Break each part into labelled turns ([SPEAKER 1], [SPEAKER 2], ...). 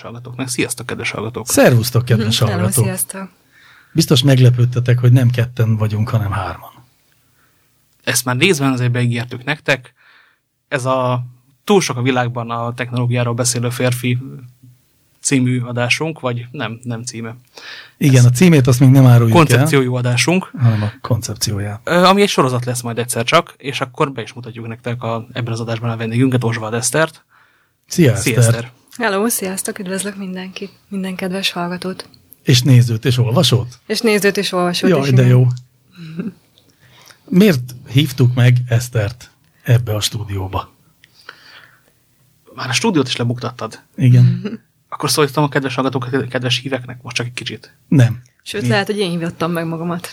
[SPEAKER 1] kedves hallgatóknak. Sziasztok, kedves hallgatók!
[SPEAKER 2] Szervusztok, kedves
[SPEAKER 3] Hello,
[SPEAKER 2] hallgatók!
[SPEAKER 3] sziasztok!
[SPEAKER 2] Biztos meglepődtetek, hogy nem ketten vagyunk, hanem hárman.
[SPEAKER 1] Ezt már részben azért beígértük nektek. Ez a túl sok a világban a technológiáról beszélő férfi című adásunk, vagy nem, nem címe.
[SPEAKER 2] Igen, a címét azt még nem áruljuk
[SPEAKER 1] Koncepciójú adásunk,
[SPEAKER 2] el, hanem a koncepcióját.
[SPEAKER 1] ami egy sorozat lesz majd egyszer csak, és akkor be is mutatjuk nektek a, ebben az adásban a vendégünket, Osvald Esztert.
[SPEAKER 2] Szia,
[SPEAKER 1] Szia,
[SPEAKER 2] Eszter!
[SPEAKER 1] Eszter!
[SPEAKER 3] Hello, sziasztok! Üdvözlök mindenkit, minden kedves hallgatót.
[SPEAKER 2] És nézőt és olvasót?
[SPEAKER 3] És nézőt és olvasót
[SPEAKER 2] Jaj,
[SPEAKER 3] is.
[SPEAKER 2] de
[SPEAKER 3] igen.
[SPEAKER 2] jó. Miért hívtuk meg Esztert ebbe a stúdióba?
[SPEAKER 1] Már a stúdiót is lebuktattad.
[SPEAKER 2] Igen?
[SPEAKER 1] Akkor szólítom a kedves hallgatók, kedves híveknek, most csak egy kicsit.
[SPEAKER 2] Nem.
[SPEAKER 3] Sőt, lehet, hogy én hívottam meg magamat.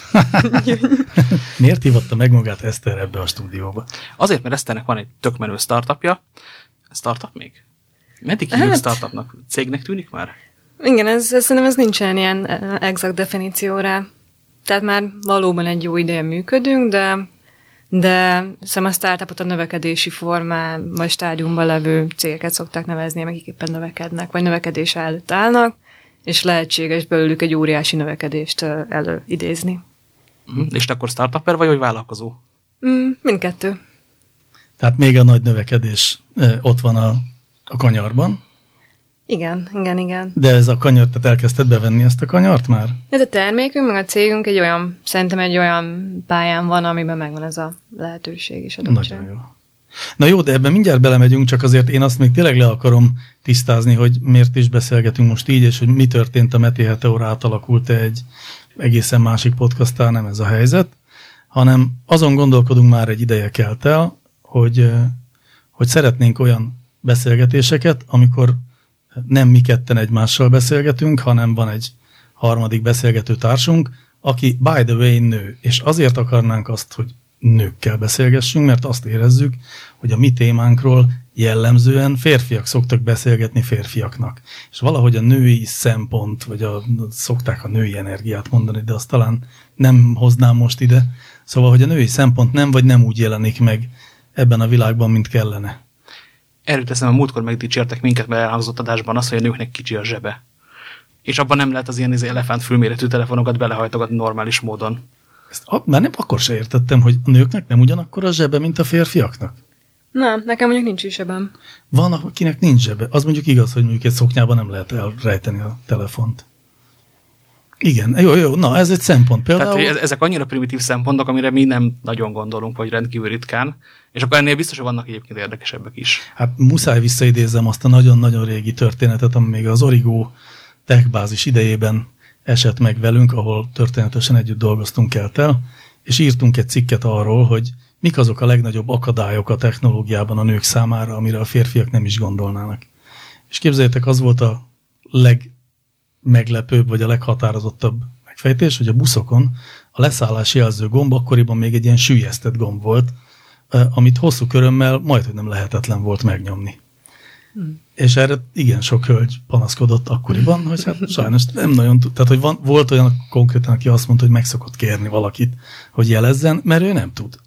[SPEAKER 2] Miért hívatta meg magát Eszter ebbe a stúdióba?
[SPEAKER 1] Azért, mert Eszternek van egy tök menő startupja. Startup még? Meddig hívjuk
[SPEAKER 3] Hát-
[SPEAKER 1] startupnak? Cégnek tűnik már?
[SPEAKER 3] Igen, ez, ez szerintem ez nincsen ilyen eh, exakt definícióra. Tehát már valóban egy jó ideje működünk, de de szerintem a startupot a növekedési formán, vagy stádiumban levő cégeket szokták nevezni, akik éppen növekednek, vagy növekedés előtt állnak, és lehetséges belőlük egy óriási növekedést ö, előidézni.
[SPEAKER 1] Mm. És te akkor startupper vagy, vagy vállalkozó?
[SPEAKER 3] Mm, mindkettő.
[SPEAKER 2] Tehát még a nagy növekedés eh, ott van a, a kanyarban,
[SPEAKER 3] Igen, igen, igen.
[SPEAKER 2] de ez a kanyar, tehát elkezdted bevenni ezt a kanyart már?
[SPEAKER 3] Ez a termékünk, meg a cégünk egy olyan, szerintem egy olyan pályán van, amiben megvan ez a lehetőség is. adottság.
[SPEAKER 2] Nagyon jó. Na jó, de ebben mindjárt belemegyünk, csak azért én azt még tényleg le akarom tisztázni, hogy miért is beszélgetünk most így, és hogy mi történt a Meti Heteor átalakult egy egészen másik podcastán, nem ez a helyzet, hanem azon gondolkodunk már egy ideje kelt el, hogy, hogy szeretnénk olyan beszélgetéseket, amikor nem mi ketten egymással beszélgetünk, hanem van egy harmadik beszélgető társunk, aki by the way nő, és azért akarnánk azt, hogy nőkkel beszélgessünk, mert azt érezzük, hogy a mi témánkról jellemzően férfiak szoktak beszélgetni férfiaknak. És valahogy a női szempont, vagy a, szokták a női energiát mondani, de azt talán nem hoznám most ide. Szóval, hogy a női szempont nem vagy nem úgy jelenik meg ebben a világban, mint kellene.
[SPEAKER 1] Erről teszem, a múltkor megdicsértek minket, mert elhangzott adásban az, hogy a nőknek kicsi a zsebe. És abban nem lehet az ilyen izé elefánt fülméretű telefonokat belehajtogatni normális módon.
[SPEAKER 2] Ezt a, már nem akkor se értettem, hogy a nőknek nem ugyanakkor a zsebe, mint a férfiaknak.
[SPEAKER 3] Nem, nekem mondjuk nincs is sebem.
[SPEAKER 2] Van, akinek nincs zsebe. Az mondjuk igaz, hogy mondjuk egy szoknyában nem lehet elrejteni a telefont. Igen, jó, jó, na ez egy szempont. Például,
[SPEAKER 1] Tehát hogy ez- ezek annyira primitív szempontok, amire mi nem nagyon gondolunk, vagy rendkívül ritkán. És akkor ennél biztos, hogy vannak egyébként érdekesebbek is.
[SPEAKER 2] hát muszáj visszaidézzem azt a nagyon-nagyon régi történetet, ami még az Origo techbázis idejében esett meg velünk, ahol történetesen együtt dolgoztunk el, és írtunk egy cikket arról, hogy mik azok a legnagyobb akadályok a technológiában a nők számára, amire a férfiak nem is gondolnának. És képzeljétek, az volt a legmeglepőbb, vagy a leghatározottabb megfejtés, hogy a buszokon a leszállási jelző gomb akkoriban még egy ilyen sűjesztett gomb volt, amit hosszú körömmel majd, hogy nem lehetetlen volt megnyomni. És erre igen sok hölgy panaszkodott akkoriban, hogy hát sajnos nem nagyon tud. Tehát, hogy van, volt olyan konkrétan, aki azt mondta, hogy meg szokott kérni valakit, hogy jelezzen, mert ő nem tud.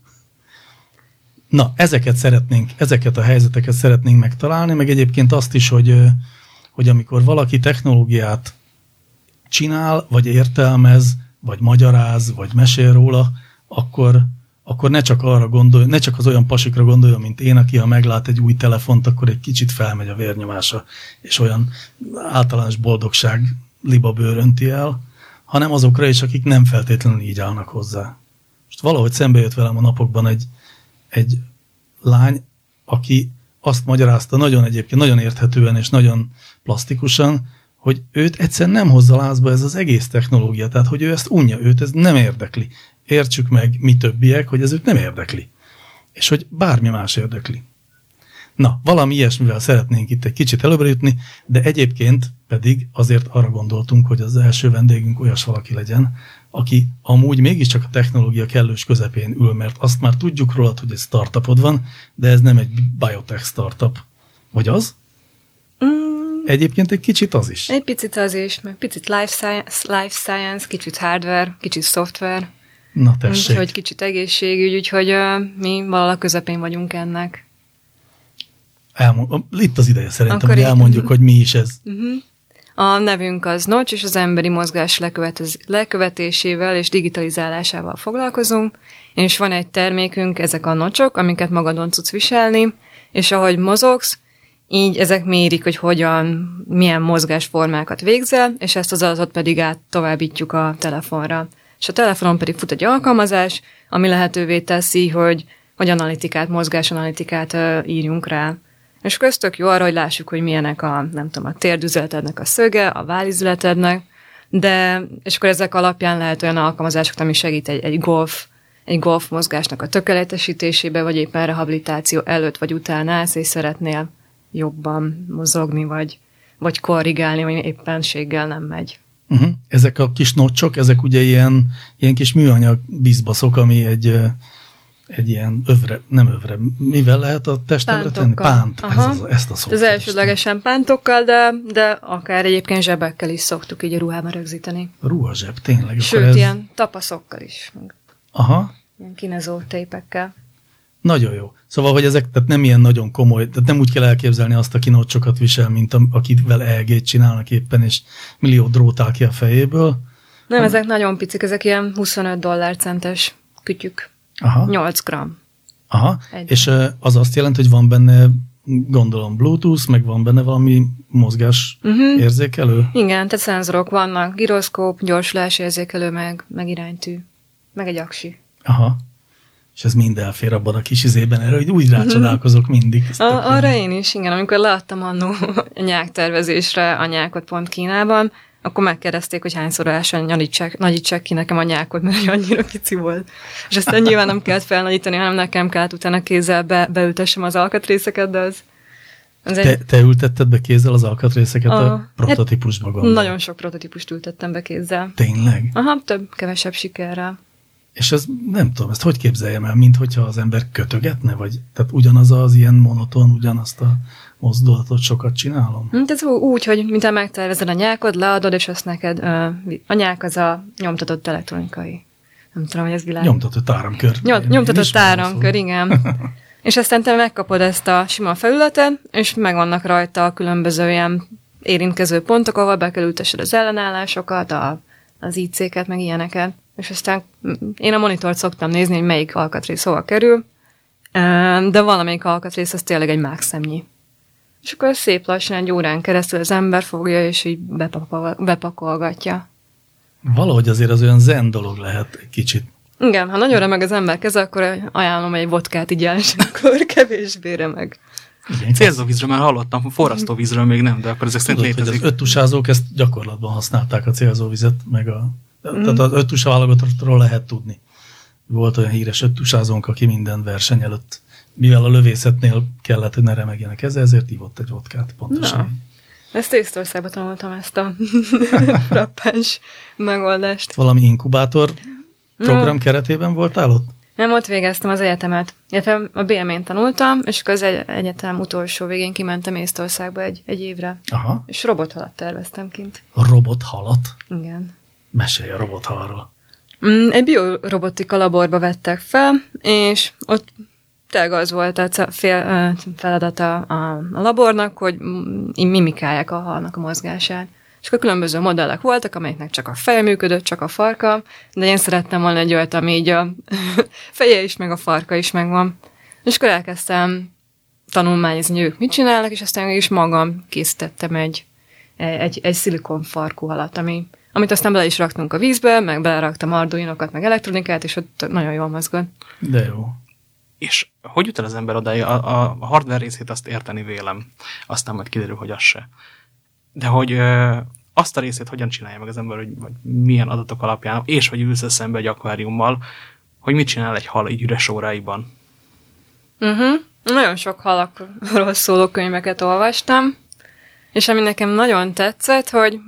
[SPEAKER 2] Na, ezeket szeretnénk, ezeket a helyzeteket szeretnénk megtalálni, meg egyébként azt is, hogy, hogy amikor valaki technológiát csinál, vagy értelmez, vagy magyaráz, vagy mesél róla, akkor, akkor ne csak arra gondolj, ne csak az olyan pasikra gondoljon, mint én, aki ha meglát egy új telefont, akkor egy kicsit felmegy a vérnyomása, és olyan általános boldogság libabőr önti el, hanem azokra is, akik nem feltétlenül így állnak hozzá. Most valahogy szembe jött velem a napokban egy, egy lány, aki azt magyarázta nagyon egyébként, nagyon érthetően és nagyon plastikusan, hogy őt egyszerűen nem hozza lázba ez az egész technológia, tehát hogy ő ezt unja, őt ez nem érdekli. Értsük meg mi többiek, hogy ez őt nem érdekli. És hogy bármi más érdekli. Na, valami ilyesmivel szeretnénk itt egy kicsit előbbre jutni, de egyébként pedig azért arra gondoltunk, hogy az első vendégünk olyas valaki legyen, aki amúgy mégiscsak a technológia kellős közepén ül, mert azt már tudjuk rólad, hogy egy startupod van, de ez nem egy biotech startup. Vagy az?
[SPEAKER 3] Mm,
[SPEAKER 2] Egyébként egy kicsit az is.
[SPEAKER 3] egy picit az is, meg picit life science, life science kicsit hardware, kicsit software,
[SPEAKER 2] Na tessék.
[SPEAKER 3] úgyhogy kicsit egészségügy, úgyhogy uh, mi valahol közepén vagyunk ennek.
[SPEAKER 2] Elmond, itt az ideje szerintem,
[SPEAKER 3] Akkor
[SPEAKER 2] hogy
[SPEAKER 3] így-
[SPEAKER 2] elmondjuk, hogy mi is ez.
[SPEAKER 3] Uh-huh. A nevünk az Notch, és az emberi mozgás lekövetésével és digitalizálásával foglalkozunk, és van egy termékünk, ezek a nocsok, amiket magadon tudsz viselni, és ahogy mozogsz, így ezek mérik, hogy hogyan, milyen mozgásformákat végzel, és ezt az adatot pedig át továbbítjuk a telefonra. És a telefonon pedig fut egy alkalmazás, ami lehetővé teszi, hogy, hogy analitikát, mozgásanalitikát írjunk rá. És köztök jó arra, hogy lássuk, hogy milyenek a, nem tudom, a térdüzeletednek a szöge, a válizületednek, de, és akkor ezek alapján lehet olyan alkalmazásokat, ami segít egy, egy golf, egy golf mozgásnak a tökéletesítésébe, vagy éppen rehabilitáció előtt vagy után állsz, és szeretnél jobban mozogni, vagy, vagy korrigálni, vagy éppenséggel nem megy.
[SPEAKER 2] Uh-huh. Ezek a kis nocsok, ezek ugye ilyen, ilyen kis műanyag bizbaszok, ami egy, egy ilyen övre, nem övre, mivel lehet a testre tenni? Pánt. Ez az, ezt a szót.
[SPEAKER 3] Az elsődlegesen pántokkal, de, de akár egyébként zsebekkel is szoktuk így a ruhában rögzíteni.
[SPEAKER 2] A ruhazseb, tényleg.
[SPEAKER 3] Sőt, ez... ilyen tapaszokkal is.
[SPEAKER 2] Aha.
[SPEAKER 3] Ilyen kinezó tépekkel.
[SPEAKER 2] Nagyon jó. Szóval, hogy ezek tehát nem ilyen nagyon komoly, tehát nem úgy kell elképzelni azt, aki nocsokat visel, mint a, akivel EG-t csinálnak éppen, és millió drót áll ki a fejéből.
[SPEAKER 3] Nem, ezek nagyon picik, ezek ilyen 25 dollár centes kütyük. Aha. 8 gram.
[SPEAKER 2] Aha, Egy. és az azt jelenti, hogy van benne gondolom Bluetooth, meg van benne valami mozgás uh-huh. érzékelő?
[SPEAKER 3] Igen, tehát szenzorok vannak, gyroszkóp, gyorsulás érzékelő, meg, meg iránytű, meg egy aksi.
[SPEAKER 2] Aha és ez mind elfér abban a kis izében, erre, hogy úgy rácsodálkozok mindig.
[SPEAKER 3] A, arra én is, igen. Amikor láttam annó a nyáktervezésre a nyákot pont Kínában, akkor megkérdezték, hogy hányszor ásán nagyítsák, nagyítsák ki nekem a nyákot, mert annyira kici volt. És ezt nyilván nem kellett felnagyítani, hanem nekem kellett utána kézzel be, beültessem az alkatrészeket, de az,
[SPEAKER 2] az te, egy... te ültetted be kézzel az alkatrészeket a, a hát prototípusba, gondolom?
[SPEAKER 3] Nagyon sok prototípust ültettem be kézzel.
[SPEAKER 2] Tényleg?
[SPEAKER 3] Aha, több, kevesebb sikerrel.
[SPEAKER 2] És ez nem tudom, ezt hogy képzeljem el, mint hogyha az ember kötögetne, vagy tehát ugyanaz az ilyen monoton, ugyanazt a mozdulatot sokat csinálom?
[SPEAKER 3] Mint ez úgy, hogy mint megtervezed a nyákod, leadod, és azt neked, a nyák az a nyomtatott elektronikai. Nem tudom, hogy ez világ.
[SPEAKER 2] Nyomtatott áramkör.
[SPEAKER 3] Nyom, nyomtatott áramkör, igen. és aztán te megkapod ezt a sima felületet, és megvannak rajta a különböző ilyen érintkező pontok, ahol be kell ültessed az ellenállásokat, a, az IC-ket, meg ilyeneket és aztán én a monitort szoktam nézni, hogy melyik alkatrész hova kerül, de valamelyik alkatrész az tényleg egy mákszemnyi. És akkor szép lassan egy órán keresztül az ember fogja, és így bepakol, bepakolgatja.
[SPEAKER 2] Valahogy azért az olyan zen dolog lehet egy kicsit.
[SPEAKER 3] Igen, ha nagyon remeg az ember keze, akkor ajánlom egy vodkát így és akkor kevésbé remeg.
[SPEAKER 1] Célzóvízről már hallottam, forrasztóvízről még nem, de akkor ezek szerint létezik.
[SPEAKER 2] Az öttusázók ezt gyakorlatban használták a célzóvizet, meg a Mm. Tehát az öttusa válogatottról lehet tudni. Volt olyan híres öttusázónk, aki minden verseny előtt, mivel a lövészetnél kellett, hogy ne remegjenek ez, ezért ívott egy vodkát pontosan.
[SPEAKER 3] Na. Ezt Észtországban tanultam ezt a frappáns megoldást.
[SPEAKER 2] Valami inkubátor program no. keretében voltál ott?
[SPEAKER 3] Nem, ott végeztem az egyetemet. Illetve a BM-én tanultam, és akkor az egyetem utolsó végén kimentem Észtországba egy, egy évre.
[SPEAKER 2] Aha.
[SPEAKER 3] És robothalat terveztem kint.
[SPEAKER 2] A robothalat?
[SPEAKER 3] Igen.
[SPEAKER 2] Mesélj a robothalról.
[SPEAKER 3] Mm, egy biorobotika laborba vettek fel, és ott tényleg az volt a feladata a, labornak, hogy mimikálják a halnak a mozgását. És akkor különböző modellek voltak, amelyeknek csak a feje működött, csak a farka, de én szerettem volna egy olyat, ami így a feje is, meg a farka is megvan. És akkor elkezdtem tanulmányozni, ők mit csinálnak, és aztán is magam készítettem egy, egy, egy szilikon farkú halat, ami amit aztán bele is raktunk a vízbe, meg beleraktam arduinokat, meg elektronikát, és ott nagyon jól mozgott.
[SPEAKER 2] De jó.
[SPEAKER 1] És hogy jut el az ember oda? A, a hardware részét azt érteni vélem, aztán majd kiderül, hogy az se. De hogy ö, azt a részét hogyan csinálja meg az ember, hogy vagy milyen adatok alapján, és hogy ülsz szembe egy akváriummal, hogy mit csinál egy hal egy üres óráiban.
[SPEAKER 3] Uh-huh. Nagyon sok halakról szóló könyveket olvastam, és ami nekem nagyon tetszett, hogy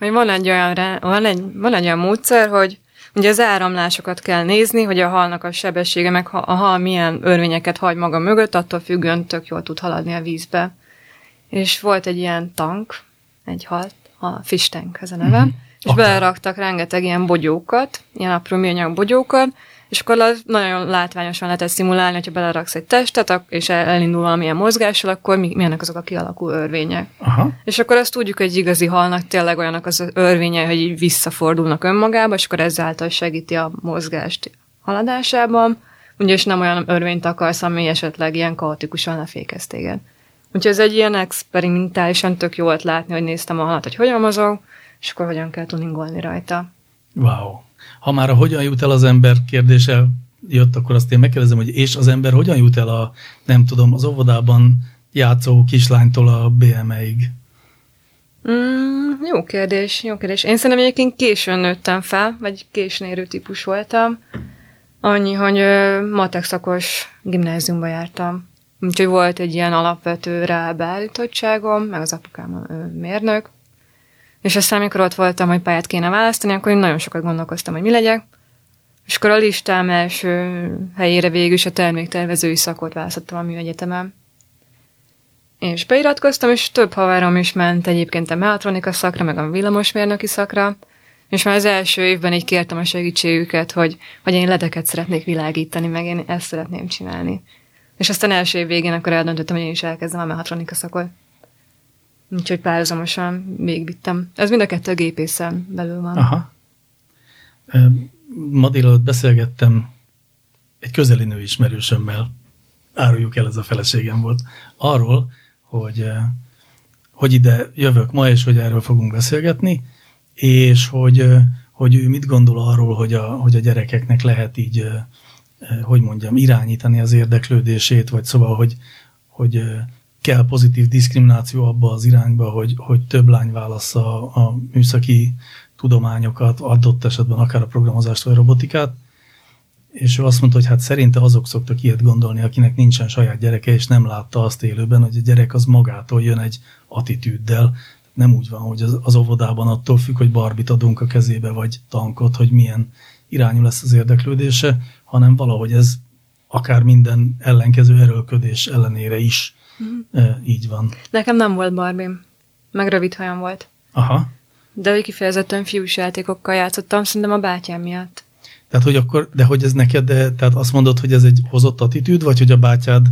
[SPEAKER 3] hogy van egy olyan, van egy, van egy olyan módszer, hogy ugye az áramlásokat kell nézni, hogy a halnak a sebessége, meg a hal milyen örvényeket hagy maga mögött, attól függően tök jól tud haladni a vízbe. És volt egy ilyen tank, egy hal, a fish tank ez a neve, mm-hmm. és okay. beleraktak rengeteg ilyen bogyókat, ilyen apró műanyag bogyókat, és akkor nagyon látványosan lehetett szimulálni, hogyha beleraksz egy testet, és elindul valamilyen mozgással, akkor mi, milyenek azok a kialakul örvények.
[SPEAKER 2] Aha.
[SPEAKER 3] És akkor azt tudjuk, hogy igazi halnak tényleg olyanak az örvényei, hogy így visszafordulnak önmagába, és akkor ezáltal segíti a mozgást haladásában, és nem olyan örvényt akarsz, ami esetleg ilyen kaotikusan lefékez téged. Úgyhogy ez egy ilyen experimentálisan tök jó volt látni, hogy néztem a halat, hogy hogyan mozog, és akkor hogyan kell tuningolni rajta.
[SPEAKER 2] Wow. Ha már a hogyan jut el az ember kérdése jött, akkor azt én megkérdezem, hogy és az ember hogyan jut el a, nem tudom, az óvodában játszó kislánytól a BME-ig?
[SPEAKER 3] Mm, jó kérdés, jó kérdés. Én szerintem egyébként későn nőttem fel, vagy késnérő típus voltam. Annyi, hogy ö, matek szakos gimnáziumba jártam. Úgyhogy volt egy ilyen alapvető rá beállítottságom, meg az apukám mérnök. És aztán, amikor ott voltam, hogy pályát kéne választani, akkor én nagyon sokat gondolkoztam, hogy mi legyek. És akkor a listám első helyére végül is a terméktervezői szakot választottam a műegyetemen. És beiratkoztam, és több haverom is ment egyébként a mehatronika szakra, meg a villamosmérnöki szakra, és már az első évben így kértem a segítségüket, hogy, hogy én ledeket szeretnék világítani, meg én ezt szeretném csinálni. És aztán első év végén akkor eldöntöttem, hogy én is elkezdem a mehatronika szakot. Úgyhogy párhuzamosan végigvittem. Ez mind a kettő a gépészen belül van.
[SPEAKER 2] Aha. Ma délelőtt beszélgettem egy közeli nő ismerősömmel, áruljuk el, ez a feleségem volt, arról, hogy, hogy ide jövök ma, és hogy erről fogunk beszélgetni, és hogy, hogy ő mit gondol arról, hogy a, hogy a gyerekeknek lehet így, hogy mondjam, irányítani az érdeklődését, vagy szóval, hogy, hogy kell pozitív diszkrimináció abba az irányba, hogy, hogy több lány válassza a, műszaki tudományokat, adott esetben akár a programozást vagy a robotikát, és ő azt mondta, hogy hát szerinte azok szoktak ilyet gondolni, akinek nincsen saját gyereke, és nem látta azt élőben, hogy a gyerek az magától jön egy attitűddel. Nem úgy van, hogy az, az óvodában attól függ, hogy barbit adunk a kezébe, vagy tankot, hogy milyen irányú lesz az érdeklődése, hanem valahogy ez akár minden ellenkező erőlködés ellenére is e, így van.
[SPEAKER 3] Nekem nem volt barbim, meg rövid hajam volt.
[SPEAKER 2] Aha.
[SPEAKER 3] De hogy kifejezetten fiús játékokkal játszottam, szerintem a bátyám miatt.
[SPEAKER 2] Tehát, hogy akkor, de hogy ez neked, de, tehát azt mondod, hogy ez egy hozott attitűd, vagy hogy a bátyád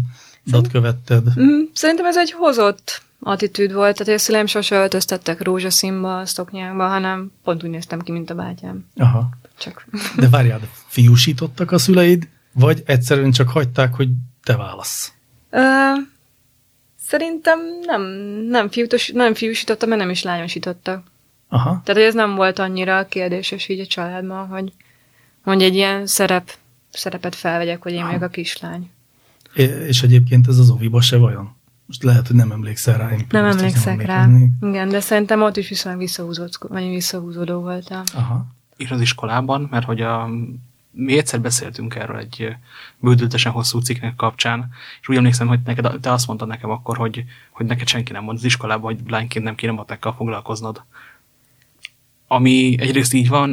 [SPEAKER 2] dat követted?
[SPEAKER 3] Mm, szerintem ez egy hozott attitűd volt, tehát a szüleim sose öltöztettek rózsaszínba, szoknyákba, hanem pont úgy néztem ki, mint a bátyám.
[SPEAKER 2] Aha.
[SPEAKER 3] Csak.
[SPEAKER 2] De várjál, fiúsítottak a szüleid, vagy egyszerűen csak hagyták, hogy te válasz?
[SPEAKER 3] Ö, szerintem nem, nem, fiútos, nem fiúsítottam, mert nem is lányosítottak.
[SPEAKER 2] Aha.
[SPEAKER 3] Tehát, hogy ez nem volt annyira kérdéses így a családban, hogy, hogy egy ilyen szerep, szerepet felvegyek, hogy én vagyok a kislány.
[SPEAKER 2] É, és egyébként ez az oviba se vajon? Most lehet, hogy nem emlékszel rá. Én
[SPEAKER 3] nem emlékszek rá. Igen, de szerintem ott is viszonylag visszahúzódó, vagy visszahúzódó voltam.
[SPEAKER 2] Aha.
[SPEAKER 1] És az iskolában, mert hogy a, mi egyszer beszéltünk erről egy bődöltesen hosszú cikknek kapcsán, és úgy emlékszem, hogy neked, te azt mondtad nekem akkor, hogy, hogy neked senki nem mond az iskolában, hogy lányként nem kéne matekkal foglalkoznod ami egyrészt így van,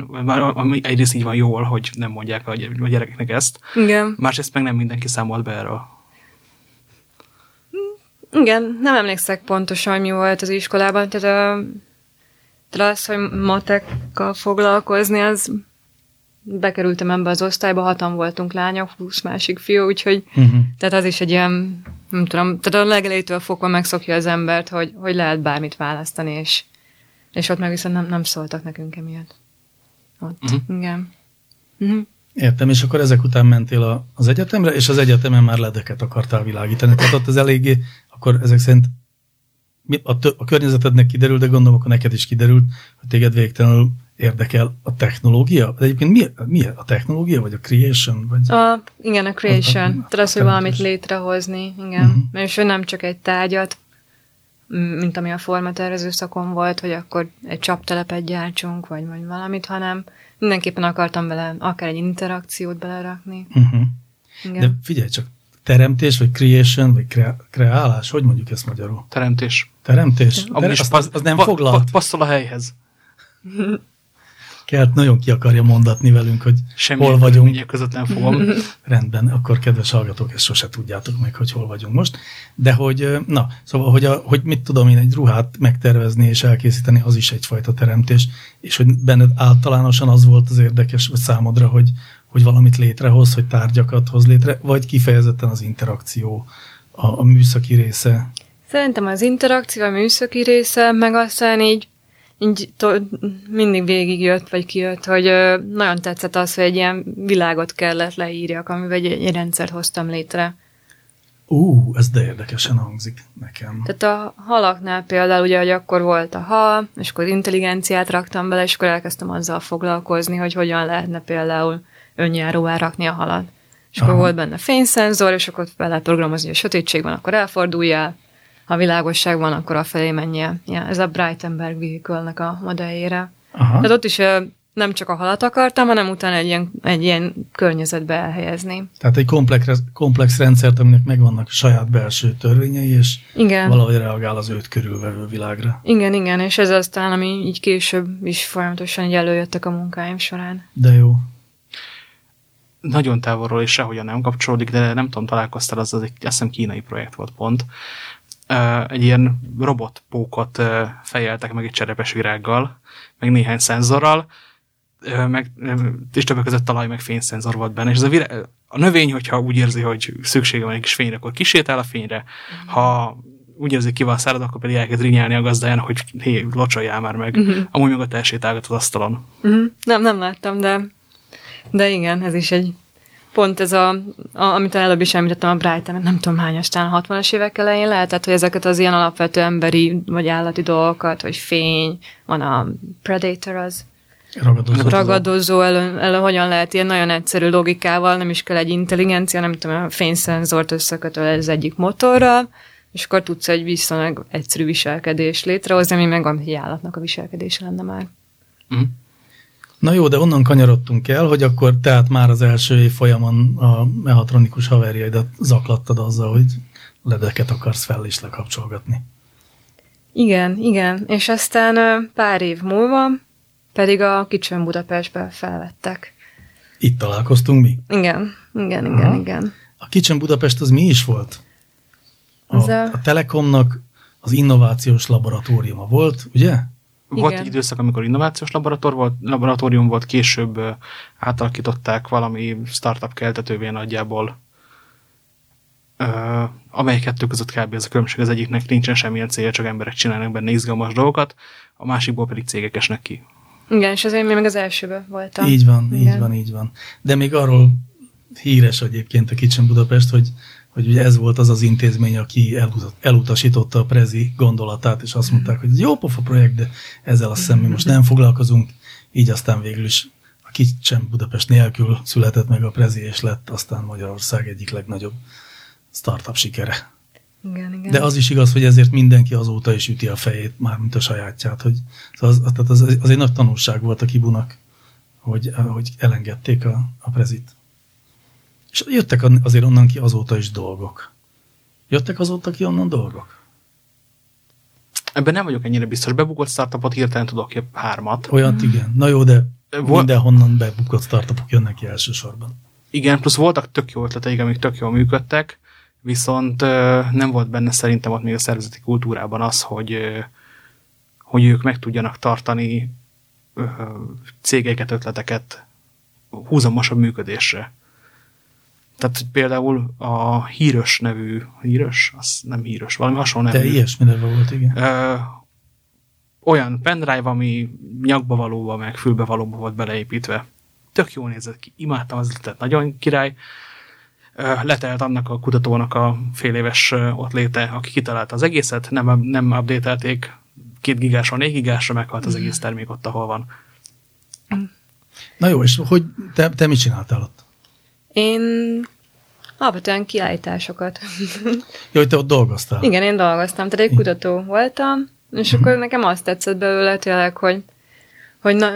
[SPEAKER 1] ami egyrészt így van jól, hogy nem mondják a gyerekeknek ezt.
[SPEAKER 3] Igen.
[SPEAKER 1] Másrészt meg nem mindenki számolt be erről.
[SPEAKER 3] Igen, nem emlékszek pontosan, hogy mi volt az iskolában, tehát, a, tehát az, hogy matekkal foglalkozni, az bekerültem ebbe az osztályba, hatan voltunk lányok, 20 másik fiú, úgyhogy uh-huh. tehát az is egy ilyen, nem tudom, tehát a legelejétől fogva megszokja az embert, hogy, hogy lehet bármit választani, és és ott meg viszont nem, nem szóltak nekünk emiatt. Ott, uh-huh. igen. Uh-huh.
[SPEAKER 2] Értem, és akkor ezek után mentél a, az egyetemre, és az egyetemen már ledeket akartál világítani. Tehát ott az eléggé, akkor ezek szerint a, tö- a környezetednek kiderült, de gondolom, akkor neked is kiderült, hogy téged végtelenül érdekel a technológia. De egyébként mi, mi a technológia, vagy a creation? Vagy
[SPEAKER 3] a, igen, a creation. A, a, Tehát az, hogy valamit létrehozni, igen. Uh-huh. És hogy nem csak egy tárgyat, mint ami a formatervező szakon volt, hogy akkor egy csaptelepet gyártsunk, vagy, vagy valamit, hanem mindenképpen akartam bele akár egy interakciót belerakni.
[SPEAKER 2] Uh-huh. Igen. De figyelj csak, teremtés, vagy creation, vagy kre- kreálás, hogy mondjuk ezt magyarul?
[SPEAKER 1] Teremtés.
[SPEAKER 2] Teremtés?
[SPEAKER 1] Amúgy
[SPEAKER 2] az,
[SPEAKER 1] az,
[SPEAKER 2] az nem
[SPEAKER 1] pa,
[SPEAKER 2] foglalt?
[SPEAKER 1] Pa, passzol a helyhez.
[SPEAKER 2] Kert nagyon ki akarja mondatni velünk, hogy
[SPEAKER 1] Semmi
[SPEAKER 2] hol vagyunk.
[SPEAKER 1] között nem fogom.
[SPEAKER 2] Rendben, akkor kedves hallgatók, ezt sose tudjátok meg, hogy hol vagyunk most. De hogy, na, szóval, hogy, a, hogy mit tudom én, egy ruhát megtervezni és elkészíteni, az is egyfajta teremtés, és hogy benned általánosan az volt az érdekes vagy számodra, hogy, hogy valamit létrehoz, hogy tárgyakat hoz létre, vagy kifejezetten az interakció a, a műszaki része?
[SPEAKER 3] Szerintem az interakció, a műszaki része, meg aztán így, így to, mindig végigjött, vagy kijött, hogy ö, nagyon tetszett az, hogy egy ilyen világot kellett leírjak, amivel egy, egy rendszert hoztam létre.
[SPEAKER 2] Ú, ez de érdekesen hangzik nekem.
[SPEAKER 3] Tehát a halaknál például ugye, hogy akkor volt a hal, és akkor intelligenciát raktam bele, és akkor elkezdtem azzal foglalkozni, hogy hogyan lehetne például önjáróvá rakni a halat. És akkor
[SPEAKER 2] Aha.
[SPEAKER 3] volt benne fényszenzor, és akkor fel lehet programozni, hogy sötétség van, akkor elforduljál, ha világosság van, akkor afelé menjél. Ja, ez a Breitenberg vehicle a modelljére.
[SPEAKER 2] Aha.
[SPEAKER 3] Tehát ott is nem csak a halat akartam, hanem utána egy ilyen, egy ilyen környezetbe elhelyezni.
[SPEAKER 2] Tehát egy komplex, komplex rendszert, aminek megvannak a saját belső törvényei, és
[SPEAKER 3] Igen.
[SPEAKER 2] valahogy reagál az őt körülvevő világra.
[SPEAKER 3] Igen, igen, és ez aztán, ami így később is folyamatosan így előjöttek a munkáim során.
[SPEAKER 2] De jó.
[SPEAKER 1] Nagyon távolról és sehogyan nem kapcsolódik, de nem tudom, találkoztál, az, az egy, azt hiszem kínai projekt volt pont. Egy ilyen robotpókot fejeltek meg egy cserepes virággal, meg néhány szenzorral, meg, és többek között talaj meg fényszenzor volt benne, és ez a, virág, a növény, hogyha úgy érzi, hogy szüksége van egy kis fényre, akkor kisétál a fényre, ha úgy érzi, ki van szárad, akkor pedig elkezd rinyálni a gazdájának, hogy hé, locsoljál már meg.
[SPEAKER 3] Mhm.
[SPEAKER 1] Amúgy meg ott elsétálgat az asztalon.
[SPEAKER 3] Uh-huh. Nem, nem láttam, de, de igen, ez is egy pont ez a, a amit előbb is említettem, a Brighton, nem tudom hányas, talán a 60-as évek elején lehetett, hogy ezeket az ilyen alapvető emberi vagy állati dolgokat, hogy fény, van a Predator az,
[SPEAKER 2] Ragadozó.
[SPEAKER 3] ragadozó, elő, elő hogyan lehet ilyen nagyon egyszerű logikával, nem is kell egy intelligencia, nem tudom, a fényszenzort összekötöl az egyik motorral, és akkor tudsz egy viszonylag egyszerű viselkedés létrehozni, ami meg egy állatnak a viselkedése lenne már.
[SPEAKER 1] Mhm.
[SPEAKER 2] Na jó, de onnan kanyarodtunk el, hogy akkor tehát már az első év folyamon a mehatronikus haverjaidat zaklattad azzal, hogy ledeket akarsz fel és lekapcsolgatni.
[SPEAKER 3] Igen, igen, és aztán pár év múlva pedig a Kitchen Budapestbe felvettek.
[SPEAKER 2] Itt találkoztunk mi.
[SPEAKER 3] Igen, igen, igen,
[SPEAKER 2] Aha.
[SPEAKER 3] igen.
[SPEAKER 2] A Kitchen Budapest az mi is volt? A,
[SPEAKER 3] a-
[SPEAKER 2] a Telekomnak az innovációs laboratóriuma volt, ugye?
[SPEAKER 1] Volt
[SPEAKER 3] Igen.
[SPEAKER 1] egy időszak, amikor innovációs laborator volt, laboratórium volt, később átalakították valami startup keltetővé nagyjából, amely kettő között kb. ez a különbség. Az egyiknek nincsen semmilyen célja, csak emberek csinálnak benne izgalmas dolgokat, a másikból pedig cégek esnek ki.
[SPEAKER 3] Igen, és azért még az elsőben voltam.
[SPEAKER 2] Így van, így
[SPEAKER 3] Igen.
[SPEAKER 2] van, így van. De még arról híres egyébként a Kitchen Budapest, hogy, hogy ugye ez volt az az intézmény, aki elutas, elutasította a Prezi gondolatát, és azt mondták, hogy ez jó pofa projekt, de ezzel azt hiszem mi most nem foglalkozunk, így aztán végül is a Kitchen Budapest nélkül született meg a Prezi, és lett aztán Magyarország egyik legnagyobb startup sikere.
[SPEAKER 3] Igen, igen.
[SPEAKER 2] De az is igaz, hogy ezért mindenki azóta is üti a fejét, már mint a sajátját. Hogy, szóval az, tehát az, az egy nagy tanulság volt a kibunak, hogy, hogy elengedték a, a prezit. És jöttek azért onnan ki azóta is dolgok. Jöttek azóta ki onnan dolgok?
[SPEAKER 1] Ebben nem vagyok ennyire biztos. Bebukott startupot hirtelen tudok hármat.
[SPEAKER 2] Olyat igen. Na jó, de
[SPEAKER 1] Vol-
[SPEAKER 2] mindenhonnan bebukott startupok jönnek ki elsősorban.
[SPEAKER 1] Igen, plusz voltak tök jó ötleteik, amik tök jól működtek, viszont nem volt benne szerintem ott még a szervezeti kultúrában az, hogy, hogy ők meg tudjanak tartani cégeket, ötleteket húzamosabb működésre. Tehát hogy például a híros nevű, híros? Az nem híros, valami hasonló
[SPEAKER 2] De
[SPEAKER 1] nevű.
[SPEAKER 2] ilyesmire volt, igen.
[SPEAKER 1] Ö, olyan pendrive, ami nyakba valóba, meg fülbe valóba volt beleépítve. Tök jól nézett ki, imádtam az ötletet, nagyon király. Ö, letelt annak a kutatónak a fél éves ott léte, aki kitalálta az egészet, nem, nem updatelték, két gigásról négy gigásra meghalt az egész termék ott, ahol van.
[SPEAKER 2] Na jó, és hogy te, te mit csináltál ott?
[SPEAKER 3] Én alapvetően kiállításokat.
[SPEAKER 2] Jó, hogy te ott dolgoztál.
[SPEAKER 3] Igen, én dolgoztam, tehát egy kutató voltam, és akkor nekem azt tetszett belőle tényleg, hogy, hogy, na,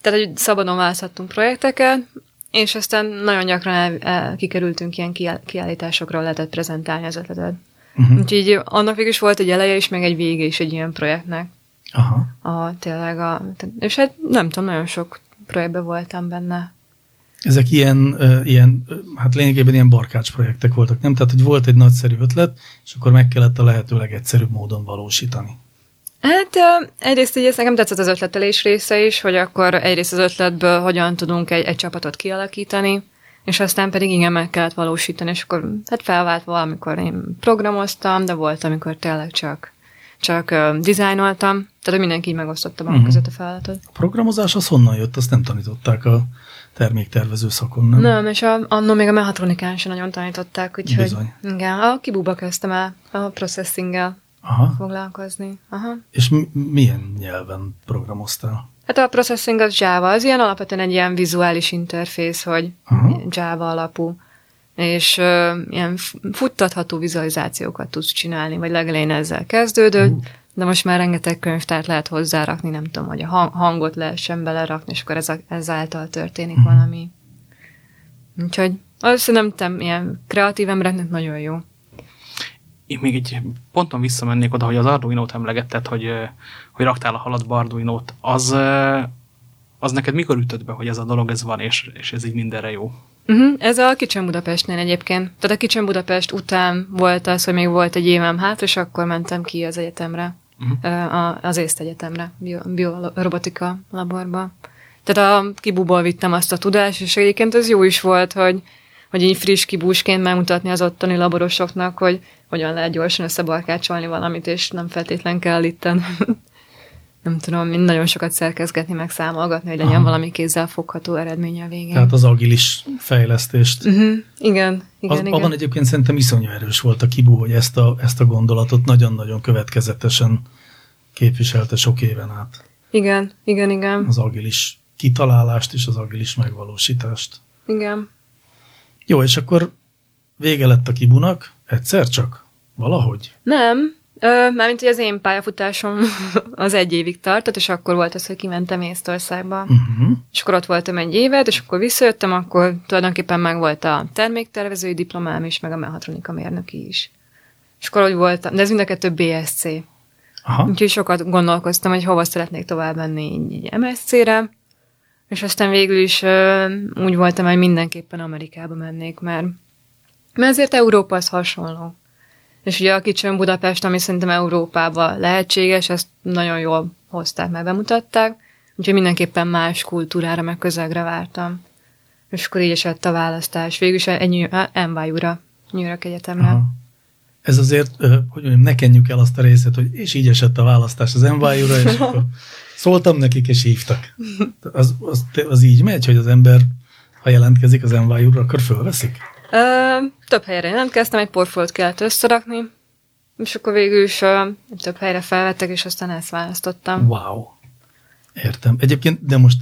[SPEAKER 3] tehát, hogy szabadon választhattunk projekteket, és aztán nagyon gyakran el, el, kikerültünk ilyen kiáll- kiállításokra, lehetett prezentálni az ötletet.
[SPEAKER 2] Uh-huh.
[SPEAKER 3] Úgyhogy annak végül is volt egy eleje is, meg egy vége is egy ilyen projektnek.
[SPEAKER 2] Aha.
[SPEAKER 3] A, tényleg a, és hát nem tudom, nagyon sok projektben voltam benne.
[SPEAKER 2] Ezek ilyen, ilyen, hát lényegében ilyen barkács projektek voltak, nem? Tehát, hogy volt egy nagyszerű ötlet, és akkor meg kellett a lehető legegyszerűbb módon valósítani.
[SPEAKER 3] Hát egyrészt így ez nekem tetszett az ötletelés része is, hogy akkor egyrészt az ötletből hogyan tudunk egy, egy csapatot kialakítani, és aztán pedig igen, meg kellett valósítani, és akkor hát felvált valamikor én programoztam, de volt, amikor tényleg csak, csak uh, dizájnoltam, tehát mindenki így megosztotta magam
[SPEAKER 2] Mhm.
[SPEAKER 3] uh-huh. között a feladatot.
[SPEAKER 2] A programozás az honnan jött? Azt nem tanították a terméktervező szakon, nem?
[SPEAKER 3] Nem, és a, annól még a mechatronikán sem nagyon tanították, úgyhogy
[SPEAKER 2] Bizony.
[SPEAKER 3] igen, a kibuba kezdtem el a processinggel
[SPEAKER 2] Aha.
[SPEAKER 3] foglalkozni. Aha.
[SPEAKER 2] És mi- milyen nyelven programoztál?
[SPEAKER 3] Hát a processing az Java, az ilyen alapvetően egy ilyen vizuális interfész, hogy
[SPEAKER 2] Aha.
[SPEAKER 3] Java alapú, és ö, ilyen futtatható vizualizációkat tudsz csinálni, vagy legelején ezzel kezdődött,
[SPEAKER 2] Ú.
[SPEAKER 3] de most már rengeteg könyvtárt lehet hozzárakni, nem tudom, hogy a hang- hangot lehessen belerakni, és akkor ez a, ezáltal történik
[SPEAKER 2] Mhm.
[SPEAKER 3] valami. Úgyhogy azt szerintem ilyen kreatív embereknek nagyon jó.
[SPEAKER 1] Én még egy ponton visszamennék oda, hogy az Arduino-t emlegetted, hogy, hogy raktál a haladba Arduino-t. Az, az neked mikor ütött be, hogy ez a dolog ez van, és, és ez így mindenre jó?
[SPEAKER 3] Uh-huh. Ez a Kicsen Budapestnél egyébként. Tehát a Kicsen Budapest után volt az, hogy még volt egy évem hát, és akkor mentem ki az egyetemre. Uh-huh. az észt egyetemre, bio- biorobotika laborba. Tehát a kibuból vittem azt a tudást, és egyébként ez jó is volt, hogy, hogy így friss kibúsként megmutatni az ottani laborosoknak, hogy hogyan lehet gyorsan összebarkácsolni valamit, és nem feltétlen kell itten nem tudom, mind nagyon sokat szerkezgetni, meg számolgatni, hogy legyen
[SPEAKER 2] Aha.
[SPEAKER 3] valami kézzel fogható eredmény a végén.
[SPEAKER 2] Tehát az agilis fejlesztést.
[SPEAKER 3] Uh-huh. Igen, igen,
[SPEAKER 2] Az,
[SPEAKER 3] igen.
[SPEAKER 2] abban egyébként szerintem iszonyú erős volt a Kibu, hogy ezt a, ezt a gondolatot nagyon-nagyon következetesen képviselte sok éven át.
[SPEAKER 3] Igen, igen, igen,
[SPEAKER 2] Az agilis kitalálást és az agilis megvalósítást.
[SPEAKER 3] igen.
[SPEAKER 2] Jó, és akkor vége lett a Kibunak, egyszer csak? Valahogy?
[SPEAKER 3] Nem, ö, mármint, hogy az én pályafutásom az egy évig tartott, és akkor volt az, hogy kimentem Észtországba.
[SPEAKER 2] Uh-huh.
[SPEAKER 3] És akkor ott voltam egy évet, és akkor visszajöttem, akkor tulajdonképpen meg volt a terméktervezői diplomám is, meg a mechatronika mérnöki is. És akkor úgy voltam, de ez mind a kettő BSC.
[SPEAKER 2] Aha.
[SPEAKER 3] Úgyhogy sokat gondolkoztam, hogy hova szeretnék tovább menni így, így MSC-re, és aztán végül is ö, úgy voltam, hogy mindenképpen Amerikába mennék, mert, mert azért Európa az hasonló. És ugye a Kicsen Budapest, ami szerintem Európában lehetséges, ezt nagyon jól hozták, meg bemutatták, úgyhogy mindenképpen más kultúrára, meg közegre vártam. És akkor így esett a választás. Végül is egy NYU-ra, New York Egyetemre.
[SPEAKER 2] Aha. Ez azért, hogy mondjam, ne kenjük el azt a részét, hogy és így esett a választás az NYU-ra, és akkor szóltam nekik, és hívtak. Az, az, az így megy, hogy az ember, ha jelentkezik az NYU-ra, akkor fölveszik?
[SPEAKER 3] Ö, több helyre jelentkeztem, egy portfóliót kellett összerakni, és akkor végül is ö, több helyre felvettek, és aztán ezt választottam.
[SPEAKER 2] Wow. Értem. Egyébként, de most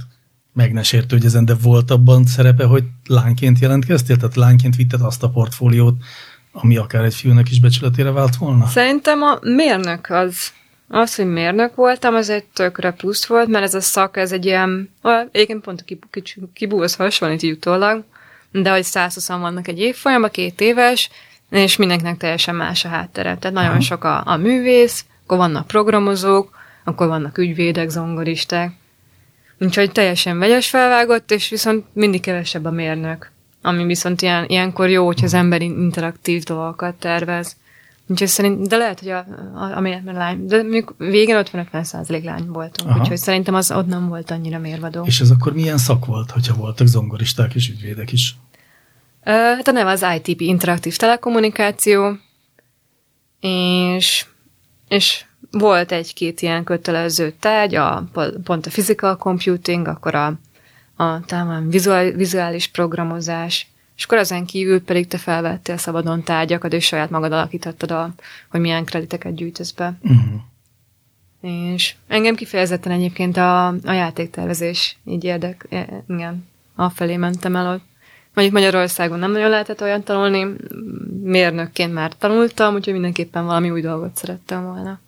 [SPEAKER 2] meg ne sértődj de volt abban szerepe, hogy lányként jelentkeztél? Tehát lányként vitted azt a portfóliót, ami akár egy fiúnak is becsületére vált volna?
[SPEAKER 3] Szerintem a mérnök az, az, hogy mérnök voltam, az egy tökre plusz volt, mert ez a szak, ez egy ilyen, egyébként pont a kibúhoz hasonlít utólag, de hogy 120 vannak egy évfolyamban, két éves, és mindenkinek teljesen más a háttere. Tehát nagyon
[SPEAKER 2] Aha.
[SPEAKER 3] sok a, a művész, akkor vannak programozók, akkor vannak ügyvédek, zongoristák. Úgyhogy teljesen vegyes felvágott, és viszont mindig kevesebb a mérnök. Ami viszont ilyen, ilyenkor jó, hogyha az ember in- interaktív dolgokat tervez. Úgyhogy szerint, de lehet, hogy a, a, a mert lány, de mondjuk végén 50-50 százalék lány voltunk,
[SPEAKER 2] Aha.
[SPEAKER 3] úgyhogy szerintem az ott nem volt annyira mérvadó.
[SPEAKER 2] És ez akkor milyen szak volt, hogyha voltak zongoristák és ügyvédek is?
[SPEAKER 3] Ö, Hát a neve az ITP, Interaktív Telekommunikáció, és, és volt egy-két ilyen kötelező tárgy, a, pont a physical computing, akkor a, a talán vizuál, vizuális programozás, és akkor ezen kívül pedig te felvettél szabadon tárgyakat, és saját magad alakítottad, a, hogy milyen krediteket gyűjtesz be.
[SPEAKER 2] Uh-huh.
[SPEAKER 3] És engem kifejezetten egyébként a, a játéktervezés így érdek, e- igen, afelé mentem el ott. Mondjuk Magyarországon nem nagyon lehetett olyan tanulni, mérnökként már tanultam, úgyhogy mindenképpen valami új dolgot szerettem volna.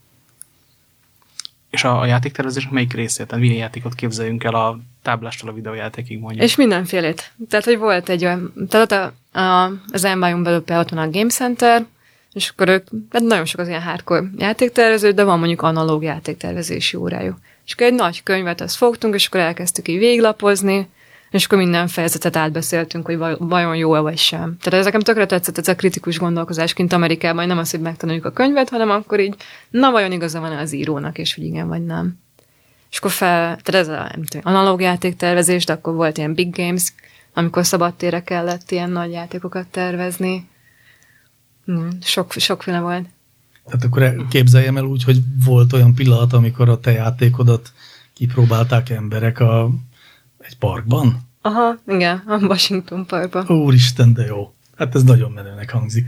[SPEAKER 1] És a, a játéktervezésnek melyik részét? Tehát milyen játékot képzeljünk el a táblástól a videójátékig mondjuk?
[SPEAKER 3] És mindenfélét. Tehát, hogy volt egy olyan, tehát a, a, az MBA-on belül például ott van a Game Center, és akkor ők, hát nagyon sok az ilyen hardcore játéktervező, de van mondjuk analóg játéktervezési órájuk. És akkor egy nagy könyvet azt fogtunk, és akkor elkezdtük így véglapozni, és akkor minden fejezetet átbeszéltünk, hogy vaj- vajon jó-e vagy sem. Tehát ez nekem tökre tetszett, ez a kritikus gondolkozás, kint Amerikában, nem az, hogy megtanuljuk a könyvet, hanem akkor így, na vajon igaza van az írónak, és hogy igen vagy nem. És akkor fel, tehát ez a nem tudom, analóg játéktervezés, de akkor volt ilyen big games, amikor szabadtére kellett ilyen nagy játékokat tervezni. Mm, sok, sokféle volt.
[SPEAKER 2] Tehát akkor képzeljem el úgy, hogy volt olyan pillanat, amikor a te játékodat kipróbálták emberek a, egy parkban?
[SPEAKER 3] Aha, igen, a Washington Parkban.
[SPEAKER 2] Úristen, de jó. Hát ez nagyon menőnek hangzik.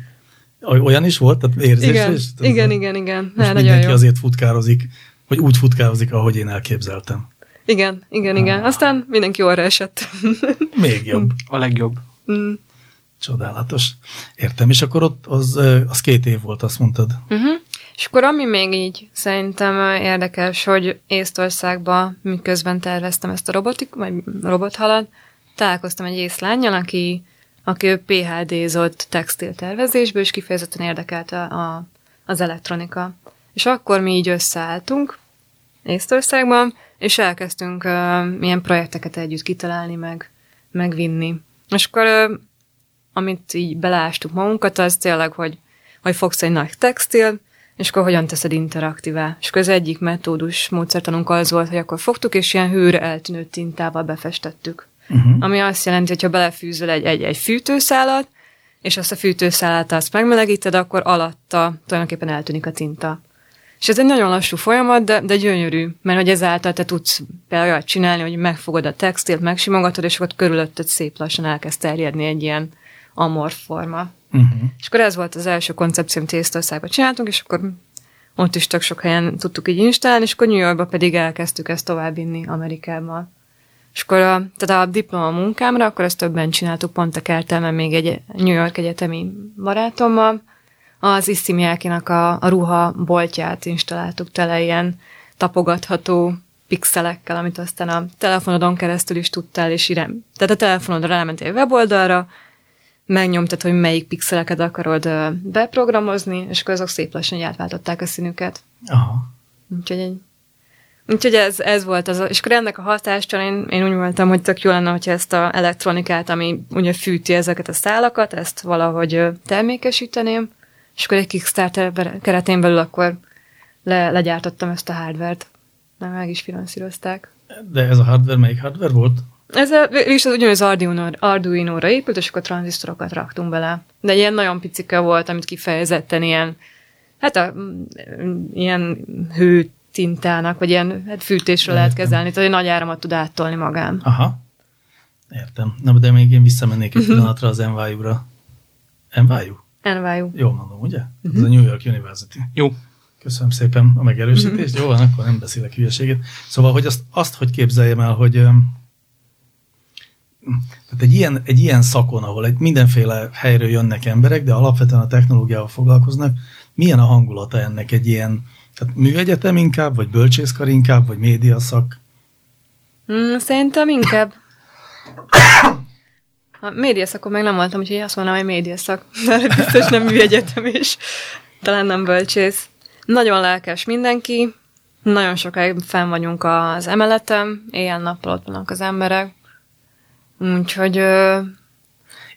[SPEAKER 2] Olyan is volt? Tehát érzés?
[SPEAKER 3] Igen,
[SPEAKER 2] is?
[SPEAKER 3] igen, igen, igen.
[SPEAKER 2] Most
[SPEAKER 3] Ne, nagyon
[SPEAKER 2] mindenki
[SPEAKER 3] jó.
[SPEAKER 2] azért futkározik, vagy úgy futkározik, ahogy én elképzeltem.
[SPEAKER 3] Igen, igen, igen. Aztán mindenki orra esett.
[SPEAKER 2] Még jobb.
[SPEAKER 1] A legjobb.
[SPEAKER 3] Mm.
[SPEAKER 2] Csodálatos. Értem, és akkor ott az, az két év volt, azt mondtad.
[SPEAKER 3] Uh-huh. És akkor ami még így szerintem érdekes, hogy Észtországban, miközben terveztem ezt a robotik, vagy robothalat, találkoztam egy észlányjal, aki, aki ő PHD-zott textil tervezésből, és kifejezetten érdekelte a, az elektronika. És akkor mi így összeálltunk Észtországban, és elkezdtünk uh, ilyen projekteket együtt kitalálni, meg megvinni. És akkor ö, amit így beleástuk magunkat, az tényleg, hogy, hogy fogsz egy nagy textil, és akkor hogyan teszed interaktívá. És akkor az egyik metódus módszertanunk az volt, hogy akkor fogtuk, és ilyen hőre eltűnő tintával befestettük. Uh-huh. Ami azt jelenti, hogy ha belefűzöl egy, egy, egy fűtőszálat, és azt a fűtőszálát azt megmelegíted, akkor alatta tulajdonképpen eltűnik a tinta. És ez egy nagyon lassú folyamat, de, de gyönyörű, mert hogy ezáltal te tudsz például olyat csinálni, hogy megfogod a textilt, megsimogatod, és akkor körülötted szép lassan elkezd terjedni egy ilyen amorf forma.
[SPEAKER 2] Uh-huh.
[SPEAKER 3] És akkor ez volt az első koncepció, amit csináltunk, és akkor ott is tök sok helyen tudtuk így installálni, és akkor New Yorkba pedig elkezdtük ezt továbbvinni Amerikába. És akkor a, tehát a diploma munkámra, akkor ezt többen csináltuk, pont a kertelmen még egy New York egyetemi barátommal, az Iszimiákinak a, a ruha boltját installáltuk tele ilyen tapogatható pixelekkel, amit aztán a telefonodon keresztül is tudtál, és irem. Tehát a telefonodra rámentél weboldalra, megnyomtad, hogy melyik pixeleket akarod beprogramozni, és akkor azok szép lassan átváltották a színüket.
[SPEAKER 2] Aha.
[SPEAKER 3] Úgyhogy, egy, úgyhogy ez, ez volt az. És akkor ennek a hatástól én, én úgy voltam, hogy tök jó lenne, hogyha ezt a elektronikát, ami ugye fűti ezeket a szálakat, ezt valahogy termékesíteném, és akkor egy Kickstarter keretén belül akkor le, legyártottam ezt a hardvert. Na, meg is finanszírozták.
[SPEAKER 2] De ez a hardware melyik hardware volt?
[SPEAKER 3] Ez a, és az ugyanaz Arduino, Arduino-ra épült, és akkor tranzisztorokat raktunk bele. De ilyen nagyon picike volt, amit kifejezetten ilyen, hát a, mm, ilyen hőtintának, vagy ilyen hát fűtésre lehet kezelni, tehát egy nagy áramot tud áttolni magán.
[SPEAKER 2] Aha. Értem. Na, de még én visszamennék egy pillanatra az NYU-ra. NYU?
[SPEAKER 3] NYU.
[SPEAKER 2] Jól mondom, ugye? Ez a New York University.
[SPEAKER 1] Jó.
[SPEAKER 2] Köszönöm szépen a megerősítést. Jó van, akkor nem beszélek hülyeséget. Szóval, hogy azt, azt hogy képzeljem el, hogy tehát egy ilyen, egy ilyen szakon, ahol egy mindenféle helyről jönnek emberek, de alapvetően a technológiával foglalkoznak, milyen a hangulata ennek egy ilyen, tehát műegyetem inkább, vagy bölcsészkar inkább, vagy médiaszak?
[SPEAKER 3] Mm, szerintem inkább. A médiaszakon meg nem voltam, úgyhogy azt mondanám, hogy médiaszak. De biztos nem műegyetem is. Talán nem bölcsész. Nagyon lelkes mindenki. Nagyon sokáig fenn vagyunk az emeletem. Éjjel-nappal ott vannak az emberek. Úgyhogy ö,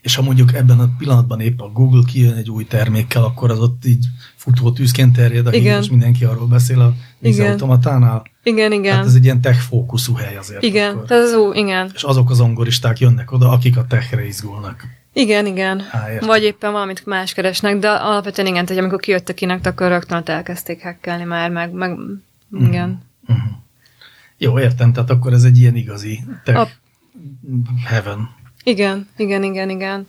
[SPEAKER 2] És ha mondjuk ebben a pillanatban épp a Google kijön egy új termékkel, akkor az ott így futó tűzként terjed a és mindenki arról beszél a vízautomatánál.
[SPEAKER 3] igen, igen.
[SPEAKER 2] Hát ez egy ilyen tech fókuszú hely azért.
[SPEAKER 3] igen,
[SPEAKER 2] Akkor.
[SPEAKER 3] tehát az ó, igen.
[SPEAKER 2] És azok az angoristák jönnek oda, akik a techre izgulnak.
[SPEAKER 3] Igen, igen.
[SPEAKER 2] Á, értem.
[SPEAKER 3] Vagy éppen valamit más keresnek, de alapvetően igen, tehát amikor kijött a kinek, akkor rögtön ott elkezdték hackelni már, meg, meg igen.
[SPEAKER 2] Uh-huh. Jó, értem, tehát akkor ez egy ilyen igazi tech
[SPEAKER 3] A-
[SPEAKER 2] heaven.
[SPEAKER 3] Igen, igen, igen, igen.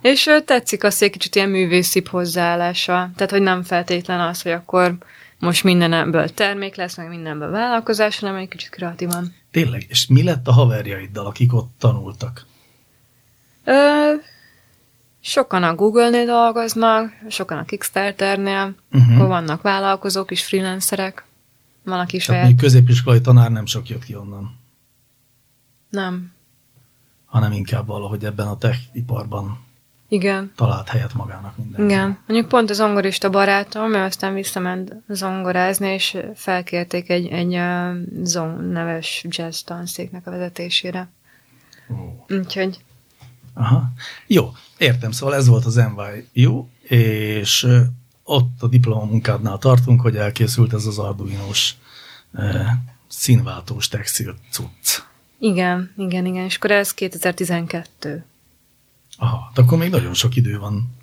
[SPEAKER 3] És tetszik az, hogy egy kicsit ilyen művészibb hozzáállása. Tehát, hogy nem feltétlen az, hogy akkor most mindenből termék lesz, meg mindenből vállalkozás, hanem egy kicsit kreatívan.
[SPEAKER 2] Tényleg, és mi lett a haverjaiddal, akik ott tanultak?
[SPEAKER 3] Ö, sokan a Google-nél dolgoznak, sokan a Kickstarternél,
[SPEAKER 2] Uh-huh.
[SPEAKER 3] akkor vannak vállalkozók is, freelancerek, van, aki
[SPEAKER 2] Tehát
[SPEAKER 3] saját...
[SPEAKER 2] még középiskolai tanár nem sok jött ki onnan,
[SPEAKER 3] Nem.
[SPEAKER 2] Hanem inkább valahogy ebben a tech iparban
[SPEAKER 3] Igen.
[SPEAKER 2] talált helyet magának minden.
[SPEAKER 3] Igen. Mondjuk pont az zongorista barátom, ő aztán visszament zongorázni, és felkérték egy, egy zong neves jazz tanszéknek a vezetésére. Úgyhogy
[SPEAKER 2] Aha. Jó, értem, szóval ez volt az NYU, és ott a diplomamunkádnál tartunk, hogy elkészült ez az Arduino-s színváltós textil cucc.
[SPEAKER 3] Igen, igen, igen. És akkor ez 2012.
[SPEAKER 2] Aha, hát akkor még nagyon sok idő van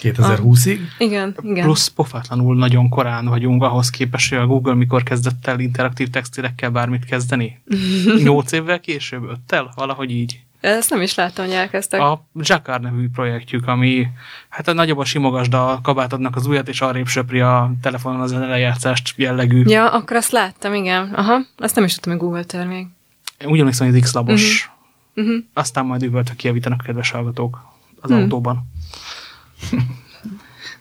[SPEAKER 2] 2020-ig.
[SPEAKER 3] Igen, igen.
[SPEAKER 1] Plusz pofátlanul nagyon korán vagyunk ahhoz képest, hogy a Google mikor kezdett el interaktív textilekkel bármit kezdeni. Nyolc évvel később, öttel? Valahogy így.
[SPEAKER 3] Ezt nem is láttam, hogy elkezdtek.
[SPEAKER 1] A Jacquard nevű projektjük, ami hát a nagyobb a simogasd a kabátodnak az ujjat, és arrébb söpri a telefonon az lejátszást jellegű.
[SPEAKER 3] Ja, akkor azt láttam, igen. Aha, azt nem is tudtam, hogy Google termék.
[SPEAKER 1] Úgy emlékszem, hogy az X-labos.
[SPEAKER 3] Uh-huh.
[SPEAKER 1] Aztán majd üvöltök kijavítanak a kedves hallgatók az
[SPEAKER 3] Hmm.
[SPEAKER 1] autóban.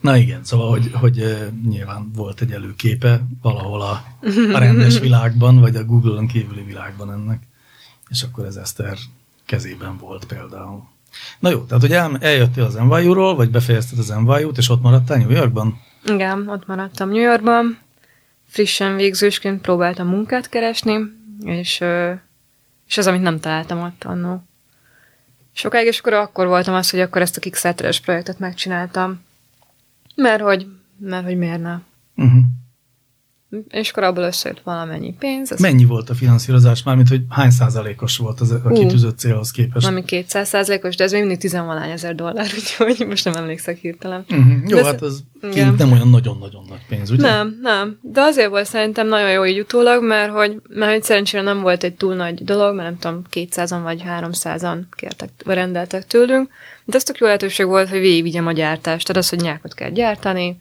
[SPEAKER 2] Na igen, szóval, hogy, hogy nyilván volt egy előképe valahol a, a rendes világban, vagy a Google-on kívüli világban ennek, és akkor ez Eszter kezében volt például. Na jó, tehát hogy el, eljöttél az NYU-ról, vagy befejezted az NYU-t, és ott maradtál New Yorkban?
[SPEAKER 3] Igen, ott maradtam New Yorkban. Frissen végzősként próbáltam munkát keresni, és, és az, amit nem találtam ott annó. Sokáig, és akkor, akkor voltam az, hogy akkor ezt a Kickstarteres projektet megcsináltam. Mert hogy, mert hogy miért ne.
[SPEAKER 2] Uh-huh.
[SPEAKER 3] És akkor abból összejött valamennyi pénz. Ez
[SPEAKER 2] Mennyi volt a finanszírozás, mármint hogy hány százalékos volt az a kitűzött célhoz képest?
[SPEAKER 3] valami 200 százalékos, de ez még mindig 10 ezer dollár, úgyhogy most nem emlékszek hirtelen.
[SPEAKER 2] Uh-huh. Jó,
[SPEAKER 3] De ez-
[SPEAKER 2] hát az
[SPEAKER 3] igen.
[SPEAKER 2] kint nem olyan nagyon-nagyon nagy pénz, ugye?
[SPEAKER 3] Nem, nem. De azért volt szerintem nagyon jó így utólag, mert hogy, mert hogy szerencsére nem volt egy túl nagy dolog, mert nem tudom, 200-an vagy 300-an kértek, vagy rendeltek tőlünk. De ez tök jó lehetőség volt, hogy végigvigyem a gyártást. Tehát az, hogy nyákot kell gyártani,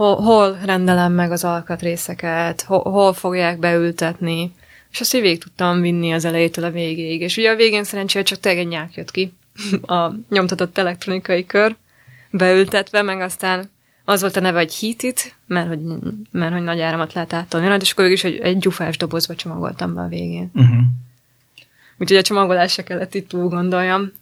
[SPEAKER 3] hol, hol rendelem meg az alkatrészeket, hol, hol fogják beültetni, és azt így végig tudtam vinni az elejétől a végéig. És ugye a végén szerencsére csak tényleg egy nyák jött ki, a nyomtatott elektronikai kör, beültetve, meg aztán az volt a neve, hogy Heat It, mert hogy, mert hogy nagy áramot lehet átolni rajta, és akkor is egy, egy gyufás dobozba csomagoltam be a végén.
[SPEAKER 2] Uh-huh.
[SPEAKER 3] Úgyhogy a csomagolás se kellett itt túl gondoljam.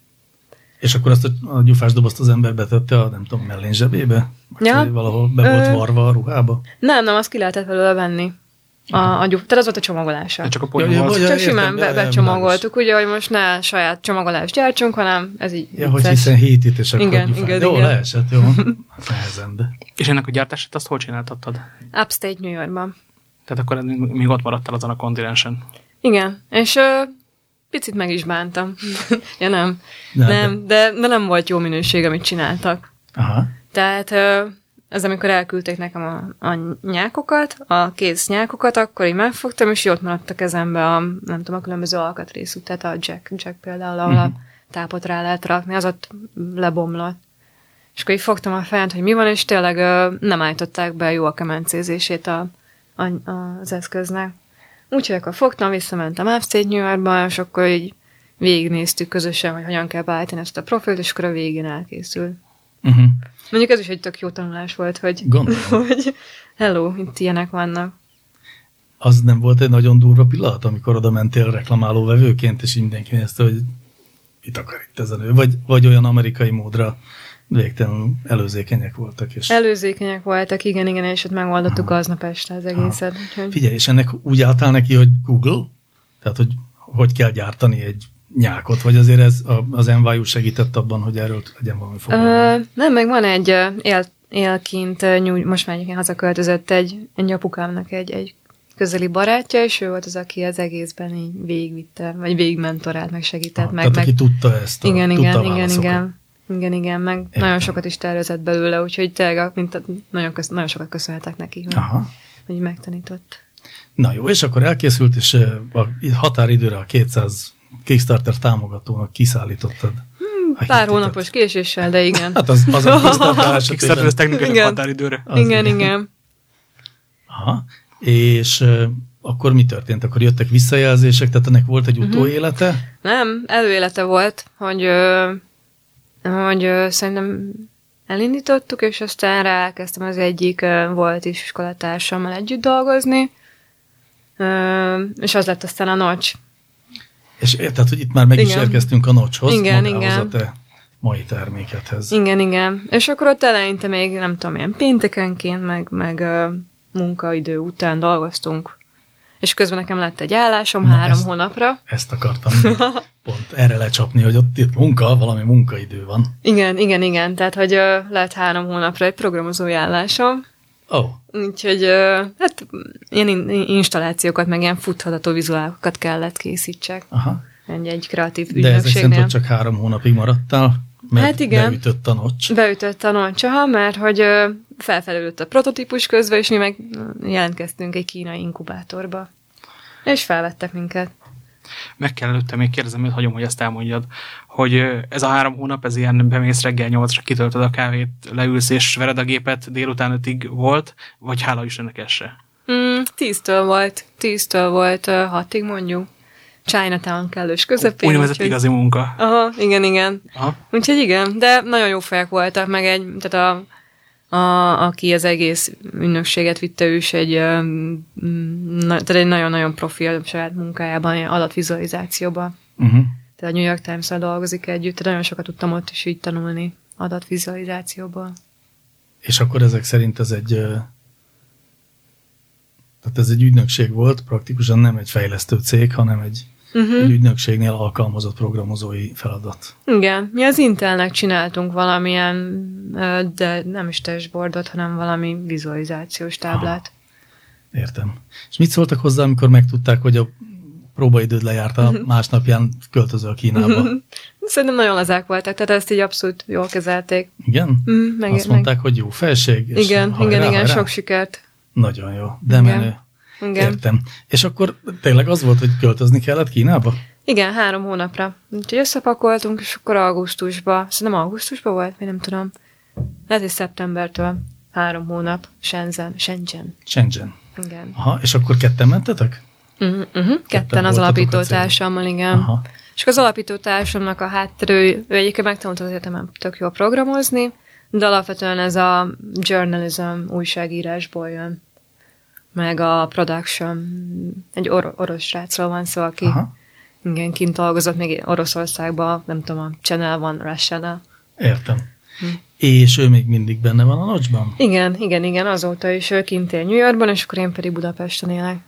[SPEAKER 2] És akkor azt a, a gyufás dobozt az ember betette a, nem tudom, mellén zsebébe? Vagy
[SPEAKER 3] Ja.
[SPEAKER 2] valahol be volt
[SPEAKER 3] Ö.
[SPEAKER 2] varva a ruhába?
[SPEAKER 3] Nem, nem, azt ki lehetett belőle venni. A, a gyuf, tehát az volt a csomagolása.
[SPEAKER 1] De csak a
[SPEAKER 2] Ja,
[SPEAKER 1] poén
[SPEAKER 2] ja,
[SPEAKER 1] volt.
[SPEAKER 2] vagy-
[SPEAKER 3] Csak
[SPEAKER 2] értem,
[SPEAKER 3] simán
[SPEAKER 2] ja,
[SPEAKER 3] be,
[SPEAKER 2] ja,
[SPEAKER 3] becsomagoltuk, ugye, hogy most ne saját csomagolást gyártsunk, hanem ez így
[SPEAKER 2] Ja, hogy hiszen hétit, és akkor
[SPEAKER 3] Igen, igen,
[SPEAKER 2] Jó,
[SPEAKER 3] igen.
[SPEAKER 2] leesett, jó. Hát Nehezen, de.
[SPEAKER 1] És ennek a gyártását azt hol csináltattad?
[SPEAKER 3] Upstate New Yorkban.
[SPEAKER 1] Tehát akkor még ott maradtál azon a kontinensen.
[SPEAKER 3] Igen, és picit meg is bántam. ja nem,
[SPEAKER 2] De-
[SPEAKER 3] nem, de, de nem volt jó minőség, amit csináltak.
[SPEAKER 2] Aha.
[SPEAKER 3] Tehát ez amikor elküldték nekem a, a nyákokat, a kész nyákokat, akkor így megfogtam, és ott maradt a kezembe a, nem tudom, a különböző alkatrészük, tehát a jack, jack például, ahol a tápot rá lehet rakni, az ott lebomlott. És akkor így fogtam a fejent, hogy mi van, és tényleg ö, nem állították be jó a kemencézését a, a, az eszköznek. Úgyhogy akkor fogtam, visszamentem Upstate New Yorkba, és akkor így végignéztük közösen, hogy hogyan kell beállítani ezt a profilt, és akkor a végén elkészül.
[SPEAKER 2] Uh-huh.
[SPEAKER 3] Mondjuk ez is egy tök jó tanulás volt, hogy,
[SPEAKER 2] Gondolom.
[SPEAKER 3] hogy hello, itt ilyenek vannak.
[SPEAKER 2] Az nem volt egy nagyon durva pillanat, amikor oda mentél reklamáló vevőként, és mindenki nézte, hogy mit akar itt ez a nő? Vagy, vagy olyan amerikai módra végtelenül előzékenyek voltak. És...
[SPEAKER 3] Előzékenyek voltak, igen, igen, és ott megoldottuk aznap este az egészet. Úgyhogy...
[SPEAKER 2] Figyelj, és ennek úgy álltál neki, hogy Google? Tehát, hogy hogy kell gyártani egy nyákot, vagy azért ez a- az NYU segített abban, hogy erről legyen valami fogalma?
[SPEAKER 3] Nem, meg van egy él, élkint, ö, nyúj, most már egyébként hazaköltözött egy, egy apukámnak egy, egy közeli barátja, és ő volt az, aki az egészben így végigvitte, vagy végigmentorált, meg segített,
[SPEAKER 2] Ah,
[SPEAKER 3] meg,
[SPEAKER 2] Tehát
[SPEAKER 3] meg
[SPEAKER 2] aki tudta ezt a,
[SPEAKER 3] igen, igen, igen, igen. Igen, igen, meg
[SPEAKER 2] Értem.
[SPEAKER 3] nagyon sokat is tervezett belőle, úgyhogy tényleg mint a, nagyon, kösz, nagyon sokat köszönhetek neki, hogy,
[SPEAKER 2] Aha.
[SPEAKER 3] hogy megtanított.
[SPEAKER 2] Na jó, és akkor elkészült, és ö, a határidőre a 200 Kickstarter támogatónak kiszállítottad. a
[SPEAKER 3] Pár hónapos késéssel, de igen.
[SPEAKER 2] Hát az, az a Kickstarter
[SPEAKER 1] Kickstarter
[SPEAKER 2] esetében.
[SPEAKER 1] technikai
[SPEAKER 3] Igen.
[SPEAKER 1] határidőre.
[SPEAKER 2] az
[SPEAKER 3] igen,
[SPEAKER 2] igen.
[SPEAKER 3] igen.
[SPEAKER 2] Aha. És ö, akkor mi történt? Akkor jöttek visszajelzések, tehát ennek volt egy
[SPEAKER 3] Mhm.
[SPEAKER 2] utóélete?
[SPEAKER 3] Nem, előélete volt, hogy, ö, hogy ö, szerintem elindítottuk, és aztán rákezdtem az egyik ö, volt is iskolatársammal együtt dolgozni, Ö, és az lett aztán a nocs.
[SPEAKER 2] És érted, hogy itt már meg is
[SPEAKER 3] Igen.
[SPEAKER 2] érkeztünk a nocshoz,
[SPEAKER 3] Igen,
[SPEAKER 2] magához
[SPEAKER 3] igen.
[SPEAKER 2] a te mai termékedhez.
[SPEAKER 3] Igen, igen. És akkor ott eleinte még, nem tudom, ilyen péntekenként, meg, meg ö, munkaidő után dolgoztunk és közben nekem lett egy állásom
[SPEAKER 2] Na,
[SPEAKER 3] három
[SPEAKER 2] ezt-
[SPEAKER 3] hónapra.
[SPEAKER 2] Ezt akartam pont erre lecsapni, hogy ott itt munka, valami munkaidő van.
[SPEAKER 3] Igen, igen, igen, tehát hogy ö, lett három hónapra egy programozói állásom,
[SPEAKER 2] Ó, oh,
[SPEAKER 3] úgyhogy ö, hát ilyen in- installációkat, meg ilyen futható vizuálokat kellett készítsek
[SPEAKER 2] aha.
[SPEAKER 3] egy, egy kreatív
[SPEAKER 2] De ezek szerint
[SPEAKER 3] ügynökségnél.
[SPEAKER 2] ott csak három hónapig maradtál, mert
[SPEAKER 3] Hát igen.
[SPEAKER 2] beütött a nocs.
[SPEAKER 3] Beütött a noncsaha, mert hogy ö, felfelődött a prototípus közben, és mi meg jelentkeztünk egy kínai inkubátorba. És felvettek minket.
[SPEAKER 1] Meg kell előtte még kérdezem, hogy hagyom, hogy ezt elmondjad, hogy ez a három hónap, ez ilyen bemész reggel nyolcra, kitöltöd a kávét, leülsz és vered a gépet, délután ötig volt, vagy hála Istennek ez se?
[SPEAKER 3] Mm, tíztől volt, tíztől volt hatig mondjuk. Chinatown kellős közepén.
[SPEAKER 1] Úgynevezett
[SPEAKER 3] úgyhogy-
[SPEAKER 1] igazi munka.
[SPEAKER 3] Aha, igen, igen.
[SPEAKER 1] Aha.
[SPEAKER 3] Úgyhogy igen, de nagyon jó fejek voltak, meg egy, tehát a, a, aki az egész ünnökséget vitte, ő is egy, mm, na, tehát egy nagyon-nagyon profi a saját munkájában, adatvizualizációban.
[SPEAKER 2] Uh-huh.
[SPEAKER 3] Tehát a New York times dolgozik együtt, tehát nagyon sokat tudtam ott is így tanulni adatvizualizációból.
[SPEAKER 2] És akkor ezek szerint ez egy tehát ez egy ügynökség volt, praktikusan nem egy fejlesztő cég, hanem egy, uh-huh. egy ügynökségnél alkalmazott programozói feladat.
[SPEAKER 3] Igen, mi az Intelnek csináltunk valamilyen, de nem is dashboardot, hanem valami vizualizációs táblát.
[SPEAKER 2] Értem. És mit szóltak hozzá, amikor megtudták, hogy a próbaidőd lejárta, másnapján költözöl Kínába?
[SPEAKER 3] Szerintem nagyon lazák voltak, tehát ezt így abszolút jól kezelték.
[SPEAKER 2] Igen?
[SPEAKER 3] Mm, meg,
[SPEAKER 2] Azt mondták, hogy jó felség. És
[SPEAKER 3] igen,
[SPEAKER 2] hajrá,
[SPEAKER 3] igen, igen,
[SPEAKER 2] hajrá?
[SPEAKER 3] sok sikert.
[SPEAKER 2] Nagyon jó, de
[SPEAKER 3] Igen.
[SPEAKER 2] menő.
[SPEAKER 3] Igen.
[SPEAKER 2] Értem. És akkor tényleg az volt, hogy költözni kellett Kínába?
[SPEAKER 3] Igen, három hónapra. Úgyhogy összepakoltunk, és akkor augusztusba, szerintem augusztusba volt, vagy nem tudom. Lehet, hogy szeptembertől három hónap, Shenzhen, Shenzhen.
[SPEAKER 2] Shenzhen.
[SPEAKER 3] Igen.
[SPEAKER 2] Aha, és akkor ketten mentetek?
[SPEAKER 3] Uh-huh, uh-huh. Ketten az
[SPEAKER 2] voltatok a
[SPEAKER 3] alapító
[SPEAKER 2] célban.
[SPEAKER 3] társammal, igen.
[SPEAKER 2] Aha.
[SPEAKER 3] És az alapító társamnak a hátterő, ő egyébként megtanult az egyetemen tök jól programozni, de alapvetően ez a journalism újságírásból jön. Meg a production, egy or- orosz srácról van szó, aki
[SPEAKER 2] Aha.
[SPEAKER 3] igen, kint dolgozott még Oroszországban, nem tudom, a Channel van Russia
[SPEAKER 2] Értem.
[SPEAKER 3] Hm.
[SPEAKER 2] És ő még mindig benne van a nocsban?
[SPEAKER 3] Igen, igen, igen, azóta is ő kint él New Yorkban, és akkor én pedig Budapesten élek.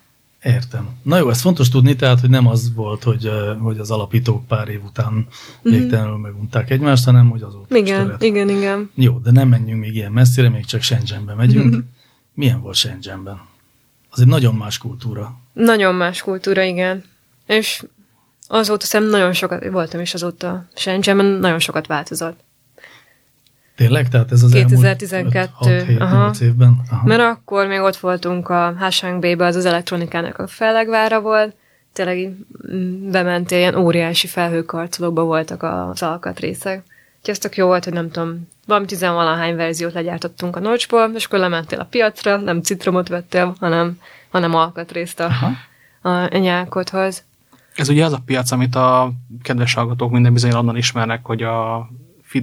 [SPEAKER 2] Értem. Na jó, ez fontos tudni, tehát, hogy nem az volt, hogy, hogy az alapítók pár év után végtelenül megunták egymást, hanem hogy azóta is
[SPEAKER 3] Igen,
[SPEAKER 2] töret.
[SPEAKER 3] igen, igen.
[SPEAKER 2] Jó, de nem menjünk még ilyen messzire, még csak Shenzhenbe megyünk. Milyen volt Shenzhenben? Az egy nagyon más kultúra.
[SPEAKER 3] Nagyon más kultúra, igen. És azóta szerintem nagyon sokat, voltam is azóta Shenzhenben, nagyon sokat változott.
[SPEAKER 2] Tényleg? Tehát ez az
[SPEAKER 3] 2012,
[SPEAKER 2] elmúlt
[SPEAKER 3] aha.
[SPEAKER 2] 6 évben? Aha.
[SPEAKER 3] Mert akkor még ott voltunk a Hashang Bay-be, az az elektronikának a fellegvára volt, tényleg bementél, ilyen óriási felhőkarcolókba voltak az alkatrészek. Úgyhogy ez tök jó volt, hogy nem tudom, valami tizenvalahány verziót legyártottunk a nocsból, és akkor lementél a piacra, nem citromot vettél, hanem, hanem alkatrészt a,
[SPEAKER 2] Aha.
[SPEAKER 3] a nyálkodhoz.
[SPEAKER 1] Ez ugye az a piac, amit a kedves hallgatók minden bizony onnan ismernek, hogy a,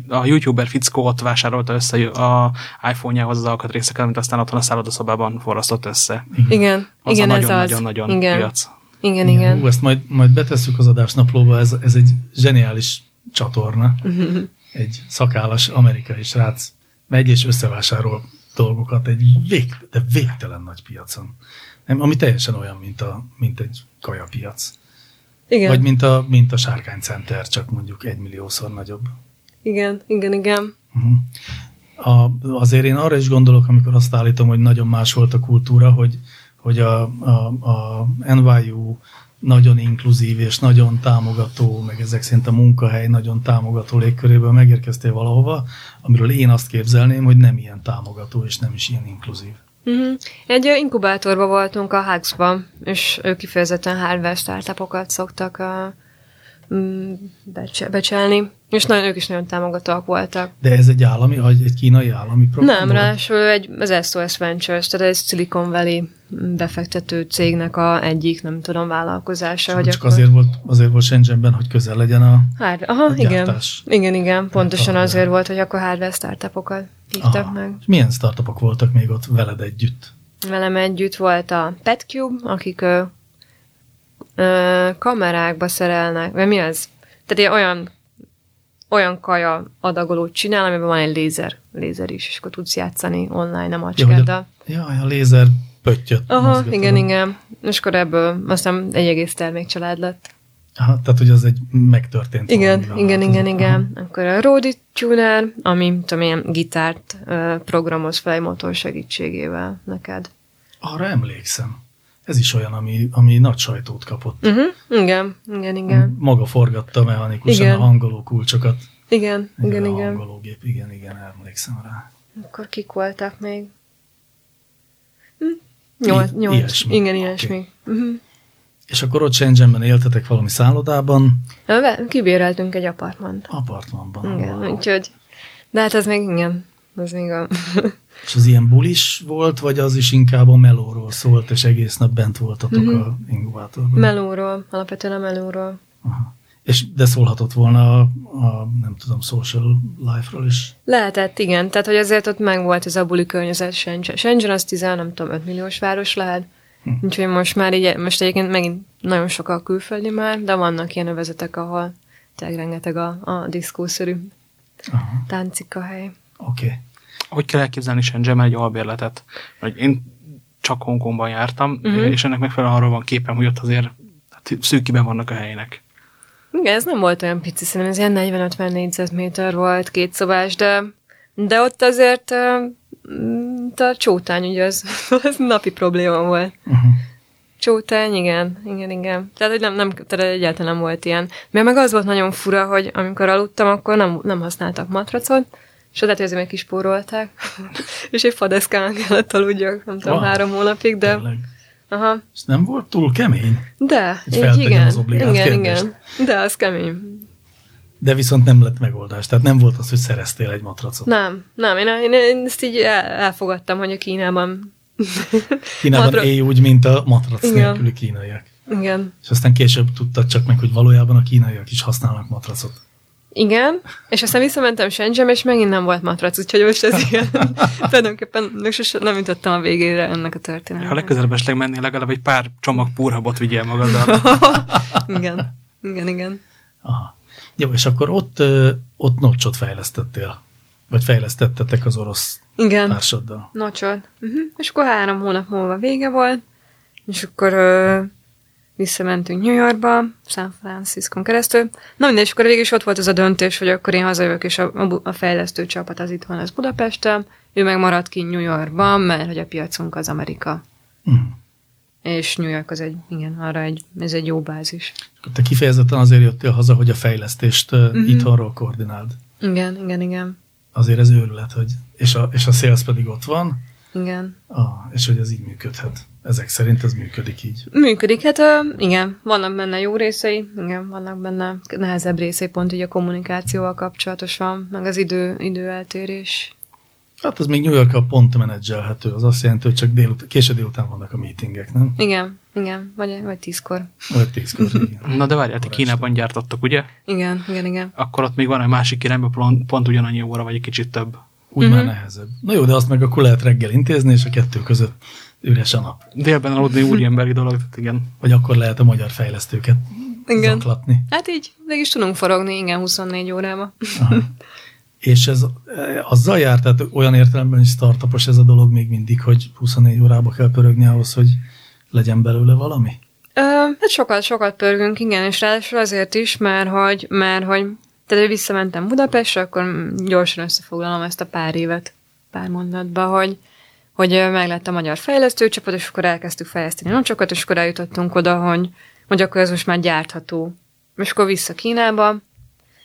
[SPEAKER 1] a youtuber fickó ott vásárolta össze a iPhone-jához az alkatrészeket, amit aztán otthon a szállodaszobában forrasztott össze.
[SPEAKER 3] Igen,
[SPEAKER 1] Az
[SPEAKER 3] igen,
[SPEAKER 1] a
[SPEAKER 3] ez az.
[SPEAKER 1] nagyon-nagyon-nagyon
[SPEAKER 3] Igen,
[SPEAKER 1] piac.
[SPEAKER 3] igen, igen.
[SPEAKER 2] Hú, ezt majd, majd betesszük az adásnaplóba, ez, ez egy zseniális csatorna. Egy szakállas amerikai srác megy és összevásárol dolgokat egy vég, de végtelen nagy piacon. Nem, ami teljesen olyan, mint, a, mint egy kajapiac.
[SPEAKER 3] Igen,
[SPEAKER 2] Vagy mint a, mint a Sárkány Center, csak mondjuk egy milliószor nagyobb.
[SPEAKER 3] igen, igen, igen.
[SPEAKER 2] Uh-huh. A, azért én arra is gondolok, amikor azt állítom, hogy nagyon más volt a kultúra, hogy, hogy a, a, a NYU nagyon inkluzív és nagyon támogató, meg ezek szerint a munkahely nagyon támogató légköréből megérkeztél valahova, amiről én azt képzelném, hogy nem ilyen támogató és nem is ilyen inkluzív.
[SPEAKER 3] Uh-huh. Egy inkubátorban voltunk a Hugs-ban, és ők kifejezetten hardware startupokat szoktak uh, becse- becselni, és nagyon, ők is nagyon támogatóak voltak.
[SPEAKER 2] De ez egy állami, vagy egy kínai állami program?
[SPEAKER 3] Nem, ráadásul egy, az SOS Ventures, tehát ez Silicon Valley befektető cégnek a egyik, nem tudom, vállalkozása.
[SPEAKER 2] Csak,
[SPEAKER 3] hogy
[SPEAKER 2] csak azért, volt, azért volt Shenzhenben, hogy közel legyen a...
[SPEAKER 3] Hát, aha,
[SPEAKER 2] a
[SPEAKER 3] igen.
[SPEAKER 2] gyártás.
[SPEAKER 3] Igen, igen, pontosan
[SPEAKER 2] hardware.
[SPEAKER 3] azért volt, hogy akkor hardware startupokat hívtak
[SPEAKER 2] Aha.
[SPEAKER 3] meg.
[SPEAKER 2] És milyen startupok voltak még ott veled együtt?
[SPEAKER 3] Velem együtt volt a PetCube, akik ö, ö, kamerákba szerelnek, vagy mi az? Tehát olyan, olyan kaja adagolót csinál, amiben van egy lézer, lézer is, és akkor tudsz játszani online a
[SPEAKER 2] Ja,
[SPEAKER 3] macskáddal.
[SPEAKER 2] a, jaj, a lézer pöttyöt
[SPEAKER 3] Aha, igen, igen. És akkor ebből aztán egy egész termékcsalád lett.
[SPEAKER 2] Aha, tehát, hogy az egy megtörtént
[SPEAKER 3] Igen, igen, igen,
[SPEAKER 2] változott.
[SPEAKER 3] igen. Akkor a Rode Tuner, ami tudom, ilyen gitárt programoz fel egy motor segítségével neked.
[SPEAKER 2] Arra emlékszem. Ez is olyan, ami, ami nagy sajtót kapott.
[SPEAKER 3] Uh-huh. Igen, igen, igen.
[SPEAKER 2] Maga forgatta mechanikusan
[SPEAKER 3] Igen.
[SPEAKER 2] a hangoló kulcsokat.
[SPEAKER 3] Igen, igen,
[SPEAKER 2] a
[SPEAKER 3] igen.
[SPEAKER 2] hangológép, igen, igen, emlékszem rá.
[SPEAKER 3] Akkor kik voltak még? Nyolc, nyolc.
[SPEAKER 2] ilyesmi.
[SPEAKER 3] Igen, ilyesmi. Uh-huh.
[SPEAKER 2] És akkor ott Shenzhenben éltetek valami szállodában,
[SPEAKER 3] Kibéreltünk egy apartmant.
[SPEAKER 2] apartmanban.
[SPEAKER 3] Igen,
[SPEAKER 2] Wow.
[SPEAKER 3] úgyhogy... De hát ez még, igen, ez még a...
[SPEAKER 2] És az ilyen bulis volt, vagy az is inkább a melóról szólt, és egész nap bent voltatok
[SPEAKER 3] Mhm.
[SPEAKER 2] a inkubátorban?
[SPEAKER 3] melóról, alapvetően a melóról.
[SPEAKER 2] Aha. És de szólhatott volna a, a, nem tudom, social life-ról is.
[SPEAKER 3] Lehetett, igen. Tehát, hogy azért ott meg volt ez a buli környezet Shenzhen. Shenzhen az 10, nem tudom, 5 milliós város lehet.
[SPEAKER 2] Hm.
[SPEAKER 3] Úgyhogy most már így, most egyébként megint nagyon sok a külföldi már, de vannak ilyen övezetek, ahol tényleg rengeteg a, a diszkószerű
[SPEAKER 2] Aha,
[SPEAKER 3] táncika hely.
[SPEAKER 2] oké. Okay.
[SPEAKER 1] Hogy kell elképzelni Shenzhenben egy albérletet? Vagy én csak Hongkongban jártam,
[SPEAKER 3] Mhm.
[SPEAKER 1] és ennek megfelelően arról van képem, hogy ott azért hát, szűkiben vannak a helyének.
[SPEAKER 3] Igen, ez nem volt olyan pici, szerintem ez ilyen 40-50 négyzetméter volt, két szobás, de, de ott azért mm, a csótány, ugye az, az napi probléma volt.
[SPEAKER 2] Uh-huh.
[SPEAKER 3] Csótány, igen, igen, igen. Tehát, hogy nem, nem, tehát egyáltalán nem volt ilyen. Mert meg az volt nagyon fura, hogy amikor aludtam, akkor nem, nem használtak matracot, és lehet, hogy azért meg kispórolták. és egy fadeszkán kellett aludjak, nem tudom,
[SPEAKER 2] Wow.
[SPEAKER 3] három hónapig, de...
[SPEAKER 2] Tényleg.
[SPEAKER 3] Aha,
[SPEAKER 2] És nem volt túl kemény,
[SPEAKER 3] de, így igen,
[SPEAKER 2] az
[SPEAKER 3] igen,
[SPEAKER 2] kérdést.
[SPEAKER 3] igen. De az kemény.
[SPEAKER 2] de viszont nem lett megoldás. Tehát nem volt az, hogy szereztél egy matracot.
[SPEAKER 3] Nem, nem, én, én, én ezt így el, elfogadtam, hogy a Kínában...
[SPEAKER 2] Kínában
[SPEAKER 3] Matra-
[SPEAKER 2] élj úgy, mint a matrac
[SPEAKER 3] Igen.
[SPEAKER 2] nélküli kínaiak.
[SPEAKER 3] Igen.
[SPEAKER 2] És aztán később tudtad csak meg, hogy valójában a kínaiak is használnak matracot.
[SPEAKER 3] Igen, és aztán visszamentem Shenzhenbe, és megint nem volt matrac, úgyhogy most ez igen. Tulajdonképpen sose nem jutottam a végére ennek a történetnek.
[SPEAKER 1] Ha legközelebb esetleg mennél, legalább egy pár csomag púrhabot vigyél magaddal.
[SPEAKER 3] igen, igen, igen.
[SPEAKER 2] Aha. Jó, és akkor ott, ott nocsot fejlesztettél. Vagy fejlesztettetek az orosz
[SPEAKER 3] Igen,
[SPEAKER 2] társaddal.
[SPEAKER 3] nocsod. Uh-huh. És akkor három hónap múlva vége volt, és akkor ö, visszamentünk New Yorkba, San Francisco keresztül. Na mindegy, és akkor végig is ott volt az a döntés, hogy akkor én hazajövök, és a, a, fejlesztő csapat az itthon lesz Budapesten, ő meg maradt ki New Yorkban, mert hogy a piacunk az Amerika.
[SPEAKER 2] Uh-huh.
[SPEAKER 3] És New York az egy, igen, arra egy, ez egy jó bázis.
[SPEAKER 2] Te kifejezetten azért jöttél haza, hogy a fejlesztést uh-huh. itthonról koordináld.
[SPEAKER 3] Igen, igen, igen.
[SPEAKER 2] Azért ez őrület, hogy, és a, és a sales pedig ott van,
[SPEAKER 3] Igen.
[SPEAKER 2] ah, és hogy ez így működhet. Ezek szerint ez működik így.
[SPEAKER 3] Működik, hát igen, vannak benne jó részei, igen, vannak benne nehezebb részei, pont így a kommunikációval kapcsolatosan, meg az idő, időeltérés.
[SPEAKER 2] Hát az még New York-kal pont menedzselhető. Az azt jelenti, hogy csak délut- késő délután vannak a meetingek, nem?
[SPEAKER 3] Igen, igen, vagy, vagy tízkor.
[SPEAKER 2] Vagy tízkor, igen.
[SPEAKER 1] Na de várjál,
[SPEAKER 2] Akkor
[SPEAKER 1] Kínában gyártottok, ugye?
[SPEAKER 3] Igen, igen, igen.
[SPEAKER 1] Akkor ott még van egy másik irányba pont, pont ugyanannyi óra, vagy egy kicsit több.
[SPEAKER 2] Úgy
[SPEAKER 3] Mhm.
[SPEAKER 2] már nehezebb. Na jó, de azt meg akkor lehet reggel intézni, és a kettő között üres a nap.
[SPEAKER 1] Délben aludni úgy emberi dolog, tehát igen.
[SPEAKER 2] Vagy akkor lehet a magyar fejlesztőket
[SPEAKER 3] Igen.
[SPEAKER 2] zaklatni.
[SPEAKER 3] Hát így, meg is tudunk forogni, igen, 24 órába.
[SPEAKER 2] Aha. És ez eh, azzal jár, tehát olyan értelemben, hogy startupos ez a dolog még mindig, hogy 24 órába kell pörögni ahhoz, hogy legyen belőle valami?
[SPEAKER 3] Ö, hát sokat, sokat pörgünk, igen, és ráadásul azért is, mert hogy, mert hogy tehát hogy visszamentem Budapestre, akkor gyorsan összefoglalom ezt a pár évet pár mondatba, hogy, hogy ö, meg lett a magyar fejlesztőcsapat, és akkor elkezdtük fejleszteni nocsokat, és akkor eljutottunk oda, hogy, hogy akkor ez most már gyártható. És akkor vissza Kínába,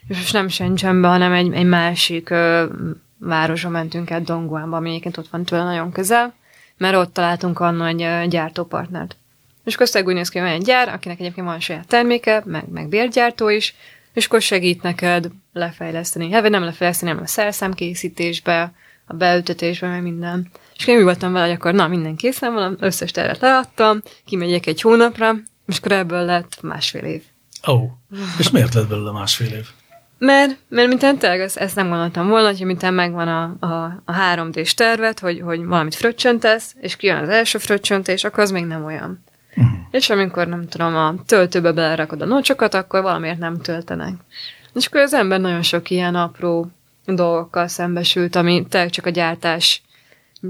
[SPEAKER 3] és most nem Shenzhenbe, hanem egy, egy másik ö, városba mentünk át Dongguanba, ami egyébként ott van tőle nagyon közel, mert ott találtunk annak egy gyártópartnert. És akkor úgy néz ki, hogy van egy gyár, akinek egyébként van saját terméke, meg, meg bérgyártó is, és akkor segít neked lefejleszteni. Hát, vagy nem lefejleszteni, hanem a szerszámkészítésbe, a beültetésbe, meg minden. És én voltam vele, hogy akkor na, minden készen van, összes tervet leadtam, kimegyek egy hónapra, és akkor ebből lett másfél év.
[SPEAKER 2] Ó, oh. és miért lett belőle másfél év?
[SPEAKER 3] Mert, mert mintán tényleg ezt, ezt nem gondoltam volna, hogy mintán megvan a, a, a 3D-s tervet, hogy, hogy valamit fröccsöntesz, és kijön az első fröccsöntés, akkor az még nem olyan.
[SPEAKER 2] Uh-huh.
[SPEAKER 3] És amikor nem tudom, a töltőbe belerakod a nocsokat, akkor valamiért nem töltenek. És akkor az ember nagyon sok ilyen apró dolgokkal szembesült, ami tényleg csak a gyártás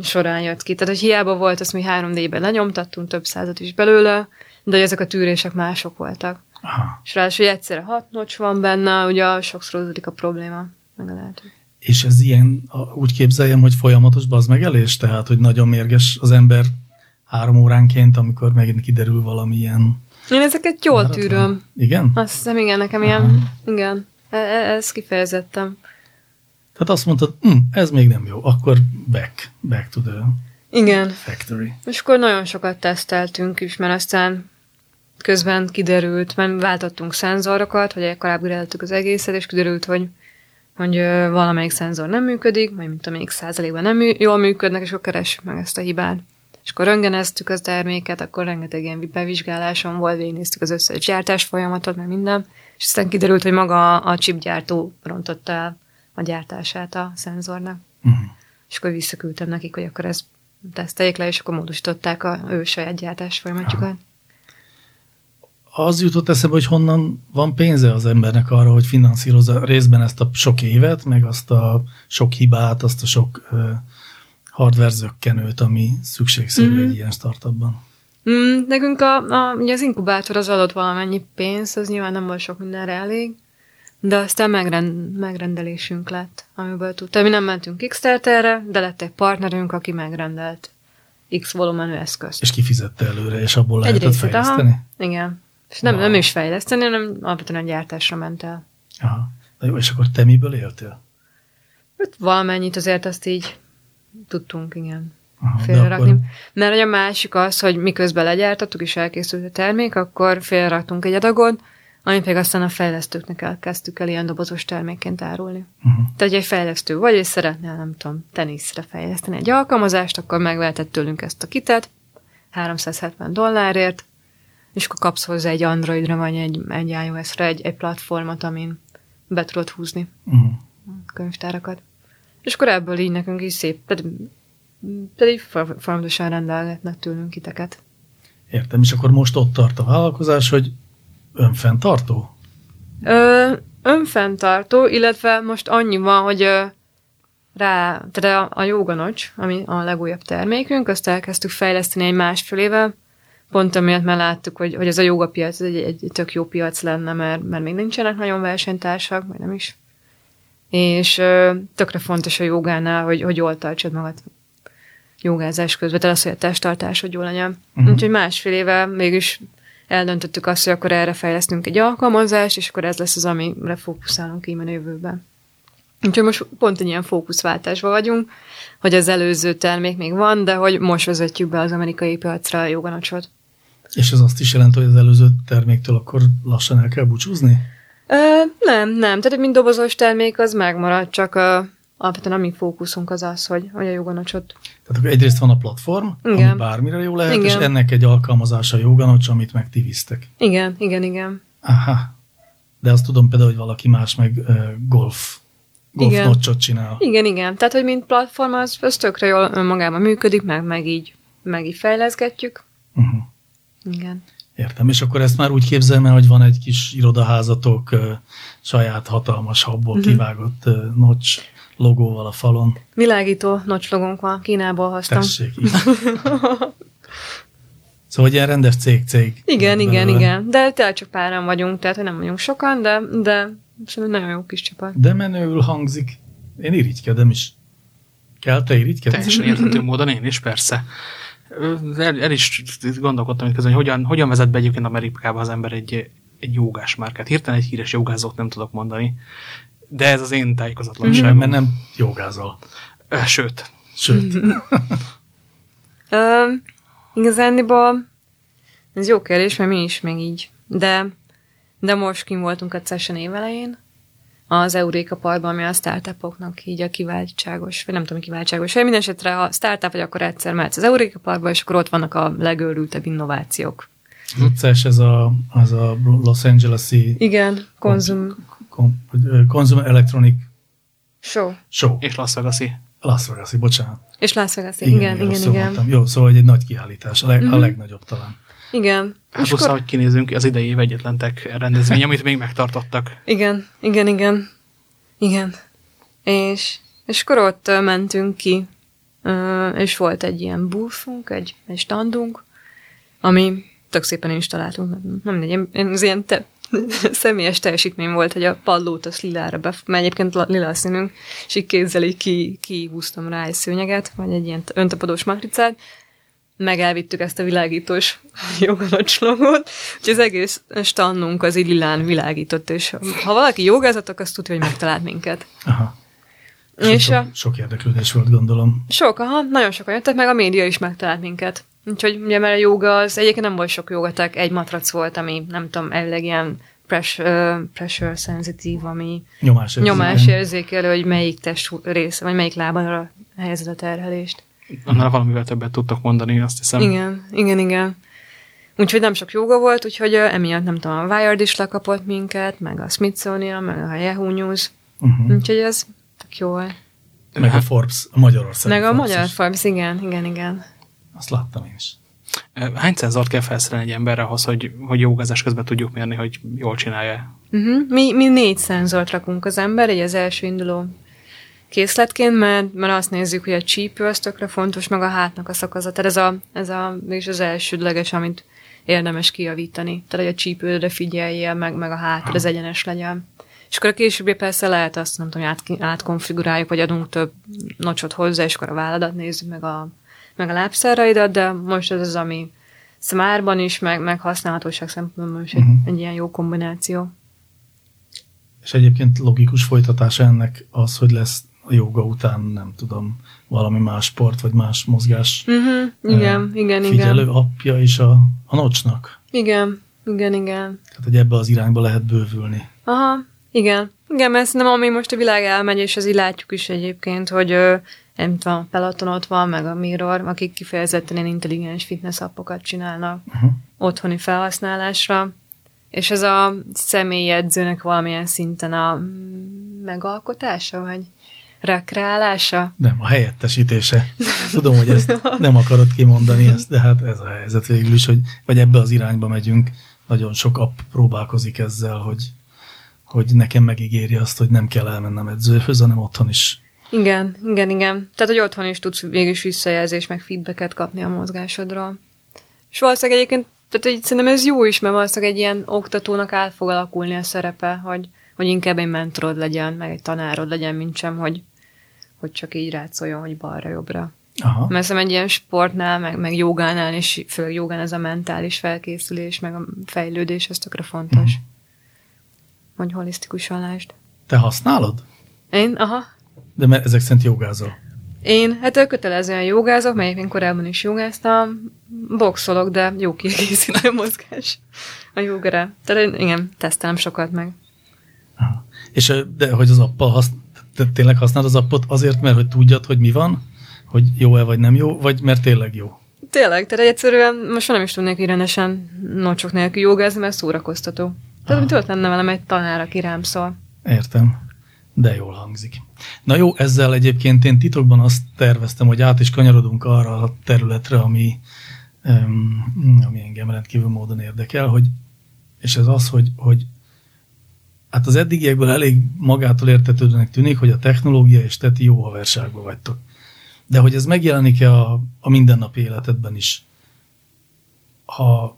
[SPEAKER 3] során jött ki. Tehát, hogy hiába volt, azt mi 3D-ben lenyomtattunk, több százat is belőle, de hogy ezek a tűrések mások voltak.
[SPEAKER 2] Aha.
[SPEAKER 3] És ráadásul, egyszerre hat nocs van benne, ugye sokszorozódik a probléma. Meg lehet.
[SPEAKER 2] És ez ilyen, a- úgy képzeljem, hogy folyamatos bazmegelés, tehát, hogy nagyon mérges az ember három óránként, amikor megint kiderül valamilyen...
[SPEAKER 3] Én ezeket jól
[SPEAKER 2] Váratlan.
[SPEAKER 3] tűröm.
[SPEAKER 2] Igen?
[SPEAKER 3] Azt hiszem, igen, nekem ilyen, igen, e- e- ez kifejezettem.
[SPEAKER 2] Tehát azt mondtad, hm, ez még nem jó, akkor back, back to the
[SPEAKER 3] Igen.
[SPEAKER 2] factory.
[SPEAKER 3] És akkor nagyon sokat teszteltünk is, mert aztán közben kiderült, mert váltottunk szenzorokat, hogy upgrade az egészet, és kiderült, hogy, hogy valamelyik szenzor nem működik, vagy mint amelyik százalékban nem mű, jól működnek, és akkor keressük meg ezt a hibát. És akkor röntgeneztük az terméket, akkor rengeteg ilyen bevizsgáláson volt, végignéztük az összes gyártás folyamatot, meg minden, és aztán kiderült, hogy maga a chipgyártó rontotta el a gyártását a szenzornak.
[SPEAKER 2] Uh-huh.
[SPEAKER 3] És akkor visszaküldtem nekik, hogy akkor ezt teszteljék le, és akkor módosították a ő saját gyártás folyamatjukat.
[SPEAKER 2] Az jutott eszembe, hogy honnan van pénze az embernek arra, hogy finanszírozza részben ezt a sok évet, meg azt a sok hibát, azt a sok hardware zökkenőt, ami szükségszerű
[SPEAKER 3] Mhm.
[SPEAKER 2] mm-hmm. egy ilyen startupban.
[SPEAKER 3] Mm, nekünk a, a, ugye az inkubátor az adott valamennyi pénzt, az nyilván nem volt sok mindenre elég, de aztán megrend, megrendelésünk lett, amiből tudta. Mi nem mentünk Kickstarterre, de lett egy partnerünk, aki megrendelt X volumenű eszközt.
[SPEAKER 2] És kifizette előre, és abból
[SPEAKER 3] Egy
[SPEAKER 2] lehetett
[SPEAKER 3] részét,
[SPEAKER 2] fejleszteni?
[SPEAKER 3] aha. Igen. És nem, nem is fejleszteni, hanem alapvetően a gyártásra ment el.
[SPEAKER 2] Aha. Na jó, és akkor te miből éltél?
[SPEAKER 3] Hát valamennyit azért azt így tudtunk, igen.
[SPEAKER 2] Aha,
[SPEAKER 3] félrerakni.
[SPEAKER 2] akkor-
[SPEAKER 3] Mert hogy a másik az, hogy miközben legyártottuk és elkészült a termék, akkor félreraktunk egy adagot, amit pedig aztán a fejlesztőknek elkezdtük el ilyen dobozos termékként árulni.
[SPEAKER 2] Uh-huh.
[SPEAKER 3] Tehát, hogy egy fejlesztő vagy, és szeretnél, nem tudom, teniszre fejleszteni egy alkalmazást, akkor megvehetett tőlünk ezt a kitet, 370 dollárért, és akkor kapsz hozzá egy Androidra, vagy egy, egy iOS-re egy, egy platformot, amin be tudod húzni
[SPEAKER 2] Uh-huh.
[SPEAKER 3] a könyvtárakat. És akkor ebből így nekünk is szép, pedig, pedig fol- folyamatosan rendelgetnek tőlünk kiteket.
[SPEAKER 2] Értem, és akkor most ott tart a vállalkozás, hogy önfenntartó?
[SPEAKER 3] Ö, önfenntartó, illetve most annyi van, hogy ö, rá, tehát a, a Jóganocs, ami a legújabb termékünk, azt elkezdtük fejleszteni egy másfél éve, pont amiatt, mert láttuk, hogy, hogy ez a jogapiac egy, egy tök jó piac lenne, mert, mert még nincsenek nagyon versenytársak, vagy nem is. És ö, tökre fontos a jogánál, hogy, hogy jól tartsad magad jogázás közben, tehát az, hogy a testtartás, hogy jól legyen. Uh-huh. Úgyhogy másfél éve mégis eldöntöttük azt, hogy akkor erre fejlesztünk egy alkalmazást, és akkor ez lesz az, amire fókuszálunk így a jövőben. Úgyhogy most pont egy ilyen fókuszváltásban vagyunk, hogy az előző termék még van, de hogy most vezetjük be az amerikai piacra a joganacsot.
[SPEAKER 2] És ez azt is jelenti, hogy az előző terméktől akkor lassan el kell búcsúzni?
[SPEAKER 3] Ö, nem, nem. Tehát, mint dobozos termék, az megmarad, csak ö, alapvetően a mi fókuszunk az az, hogy, hogy a joganacsot.
[SPEAKER 2] Tehát egyrészt van a platform,
[SPEAKER 3] Igen.
[SPEAKER 2] ami bármire jó lehet,
[SPEAKER 3] Igen.
[SPEAKER 2] és ennek egy alkalmazása a Joganocs, amit meg ti visztek.
[SPEAKER 3] Igen, igen, igen.
[SPEAKER 2] Aha. De azt tudom például, hogy valaki más meg uh, golf, golf
[SPEAKER 3] Igen.
[SPEAKER 2] nocsot csinál.
[SPEAKER 3] Igen, igen. Tehát, hogy mint platform, az, az tökre jól önmagában működik, meg, meg így, meg így fejleszgetjük.
[SPEAKER 2] Uh-huh.
[SPEAKER 3] Igen.
[SPEAKER 2] Értem, és akkor ezt már úgy képzelem el, hogy van egy kis irodaházatok saját hatalmas habból uh-huh. kivágott nocs logóval a falon.
[SPEAKER 3] Világító nocslogunk van, Kínából hoztam.
[SPEAKER 2] Tessék. szóval egy ilyen rendes cég-cég.
[SPEAKER 3] Igen, igen,
[SPEAKER 2] belőle.
[SPEAKER 3] igen. De tényleg csak páran vagyunk, tehát nem vagyunk sokan, de, de szerintem nagyon jó kis csapat.
[SPEAKER 2] De menőül hangzik. Én irigykedem is. Kell te irigykedni?
[SPEAKER 1] Teljesen érthető módon én is, persze. El, el is gondolkodtam közben, hogy hogyan, hogyan vezet be egyébként Amerikába az ember egy, egy jogás márkát. Hirtelen egy híres jogázót nem tudok mondani, de ez az én tájékozatlanságom.
[SPEAKER 2] mert nem jogázol.
[SPEAKER 1] Sőt,
[SPEAKER 2] Sőt,
[SPEAKER 3] Ö, igazándiból ez jó kérdés, mert mi is még így. De, de most kim voltunk a session évelején, az Euréka Parkban, ami a startupoknak így a kiváltságos, vagy nem tudom, kiváltságos, vagy minden esetre ha startup vagy, akkor egyszer mehetsz az Euréka Parkba, és akkor ott vannak a legőrültebb innovációk.
[SPEAKER 2] az utcás ez a, az a Los Angeles-i
[SPEAKER 3] Igen, konzum
[SPEAKER 2] Consumer Electronic
[SPEAKER 3] show.
[SPEAKER 2] Show.
[SPEAKER 1] és Las Vegas-i.
[SPEAKER 2] Las Vegas-i, bocsánat.
[SPEAKER 3] És Las Vegas, igen, igen, igen. igen.
[SPEAKER 2] mondtam. Jó, szóval egy nagy kiállítás, a, leg, a legnagyobb talán.
[SPEAKER 3] Igen.
[SPEAKER 1] Hát
[SPEAKER 3] akkor-
[SPEAKER 1] ahogy kinézünk, az idei év egyetlen tech rendezvény, amit még megtartottak.
[SPEAKER 3] Igen, igen, igen. Igen. És, és akkor ott mentünk ki és volt egy ilyen búfunk, egy, egy standunk, ami tök szépen installáltunk. Nem mindegy, az ilyen te, személyes teljesítmény volt, hogy a pallót az lilára be, mert egyébként lila színünk, és így kézzel így ki, kihúztam rá egy szőnyeget, vagy egy ilyen öntapadós matricát, meg elvittük ezt a világítós joganocslomot, úgyhogy az egész stannunk az így lilán világított, és ha valaki jogázatok, azt tudja, hogy megtalált minket.
[SPEAKER 2] Aha.
[SPEAKER 3] És
[SPEAKER 2] sok,
[SPEAKER 3] a,
[SPEAKER 2] sok érdeklődés volt, gondolom.
[SPEAKER 3] sok, aha, nagyon sokan jöttek, meg a média is megtalált minket. Úgyhogy ugye, mert a joga az egyébként nem volt sok jogatek, egy matrac volt, ami nem tudom, elvileg ilyen pressure, pressure sensitive, ami
[SPEAKER 2] Nyomás
[SPEAKER 3] nyomás érzékelő, hogy melyik test része, vagy melyik lábadra helyezed a terhelést.
[SPEAKER 1] Annál valamivel többet tudtok mondani, azt hiszem.
[SPEAKER 3] Igen, igen, igen. Úgyhogy nem sok joga volt, úgyhogy emiatt nem tudom, a Wired is lekapott minket, meg a Smithsonian, meg a Yahoo News.
[SPEAKER 2] Uh-huh.
[SPEAKER 3] Úgyhogy ez tök jó volt.
[SPEAKER 2] Meg a Forbes, a Magyarország.
[SPEAKER 3] Meg a magyar Forbes, igen, igen, igen.
[SPEAKER 2] Azt láttam én is.
[SPEAKER 1] Hány szenzort kell felszerelni egy emberre ahhoz, hogy, hogy jogázás közben tudjuk mérni, hogy jól csinálja?
[SPEAKER 3] Uh-huh. Mi, mi négy szenzort rakunk az ember, egy az első induló készletként, mert, mert azt nézzük, hogy a csípő az tökre fontos, meg a hátnak a szakaszat. Tehát ez, a, ez a, mégis az elsődleges, amit érdemes kijavítani. Tehát, hogy a csípődre figyeljél, meg, meg a hátad az egyenes legyen. És akkor a későbbi persze lehet azt, nem tudom, át, átkonfiguráljuk, vagy adunk több nocsot hozzá, és akkor a válladat nézzük, meg a, meg a lábszáraidat, de most ez az, ami szmárban is, meg, meg használhatóság szempontból is egy,
[SPEAKER 2] Mhm.
[SPEAKER 3] egy ilyen jó kombináció.
[SPEAKER 2] És egyébként logikus folytatása ennek az, hogy lesz a joga után, nem tudom, valami más sport, vagy más mozgás
[SPEAKER 3] Uh-huh. Igen,
[SPEAKER 2] eh,
[SPEAKER 3] igen,
[SPEAKER 2] figyelő
[SPEAKER 3] igen.
[SPEAKER 2] appja is a, a nocsnak.
[SPEAKER 3] Igen, igen, igen.
[SPEAKER 2] Tehát, hogy ebbe az irányba lehet bővülni.
[SPEAKER 3] Aha, igen. Igen, mert szerintem ami most a világ elmegy, és az így látjuk is egyébként, hogy nem tudom, a Peloton ott van, meg a Mirror, akik kifejezetten ilyen intelligens fitness appokat csinálnak
[SPEAKER 2] Uh-huh.
[SPEAKER 3] otthoni felhasználásra, és ez a személyi edzőnek valamilyen szinten a mm, megalkotása, vagy rekreálása.
[SPEAKER 2] Nem, a helyettesítése. Tudom, hogy ezt nem akarod kimondani, ezt, de hát ez a helyzet végül is, hogy vagy ebbe az irányba megyünk. Nagyon sok app próbálkozik ezzel, hogy, hogy nekem megígéri azt, hogy nem kell elmennem edzőhöz, hanem otthon is.
[SPEAKER 3] Igen, igen, igen. Tehát, hogy otthon is tudsz végig visszajelzés, meg feedbacket kapni a mozgásodról. És valószínűleg egyébként, tehát így szerintem ez jó is, mert valószínűleg egy ilyen oktatónak át fog alakulni a szerepe, hogy, hogy inkább egy mentorod legyen, meg egy tanárod legyen, mint sem, hogy, hogy csak így rátszoljon, hogy balra-jobbra.
[SPEAKER 2] Aha.
[SPEAKER 3] Mert szerintem egy ilyen sportnál, meg, meg jogánál, és főleg jogán ez a mentális felkészülés, meg a fejlődés, ez tökre fontos.
[SPEAKER 2] Mhm.
[SPEAKER 3] Hogy holisztikusan lásd.
[SPEAKER 2] Te használod?
[SPEAKER 3] Én? Aha.
[SPEAKER 2] De mert ezek szerint jogázol.
[SPEAKER 3] Én hát kötelezően jogázok, melyik én korábban is jogáztam, boxolok, de jó kiegészítő mozgás a jogára. Tehát én, igen, tesztelem sokat meg.
[SPEAKER 2] Aha. És de hogy az appal hasz, te tényleg használod az appot azért, mert hogy tudjad, hogy mi van, hogy jó-e vagy nem jó, vagy mert tényleg jó.
[SPEAKER 3] Tényleg, tehát egyszerűen most nem is tudnék rendesen nocsok nélkül jogázni, mert szórakoztató. Tehát, mint ott lenne velem egy tanár, aki rám szól.
[SPEAKER 2] Értem. De jól hangzik. Na jó, ezzel egyébként én titokban azt terveztem, hogy át is kanyarodunk arra a területre, ami, ami engem rendkívül módon érdekel, hogy, és ez az, hogy, hogy hát az eddigiekből elég magától értetődőnek tűnik, hogy a technológia és te ti jó haverságban vagytok. De hogy ez megjelenik-e a, a mindennapi életedben is? Ha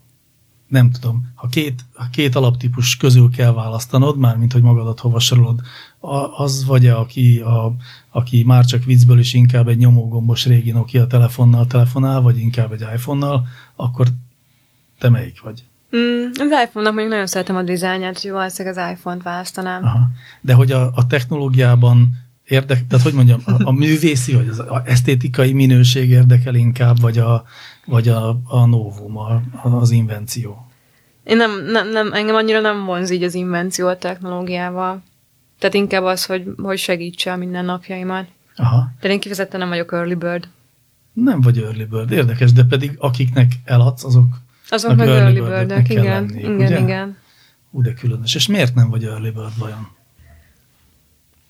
[SPEAKER 2] nem tudom, ha két, ha két alaptípus közül kell választanod, mármint hogy magadat hova sorolod, az vagy aki, a, aki már csak viccből is inkább egy nyomógombos régi Nokia telefonnal telefonál, vagy inkább egy iPhone-nal, akkor te melyik vagy?
[SPEAKER 3] Mm, az iPhone-nak mondjuk nagyon szeretem a dizájnját, hogy valószínűleg az iPhone-t választanám.
[SPEAKER 2] Aha. De hogy a, a technológiában érdek, tehát hogy mondjam, a, a művészi, vagy az a esztétikai minőség érdekel inkább, vagy a, vagy a, a novum, a, az invenció.
[SPEAKER 3] Én nem, nem, nem, engem annyira nem vonz így az invenció a technológiával. Tehát inkább az, hogy, hogy segítse a mindennapjaimat.
[SPEAKER 2] Aha.
[SPEAKER 3] De én kifejezetten nem vagyok early bird.
[SPEAKER 2] Nem vagy early bird, érdekes, de pedig akiknek eladsz, azok
[SPEAKER 3] Azok meg early
[SPEAKER 2] kell
[SPEAKER 3] igen,
[SPEAKER 2] lenniük,
[SPEAKER 3] igen,
[SPEAKER 2] ugye?
[SPEAKER 3] igen.
[SPEAKER 2] Ú, de különös. És miért nem vagy early bird vajon?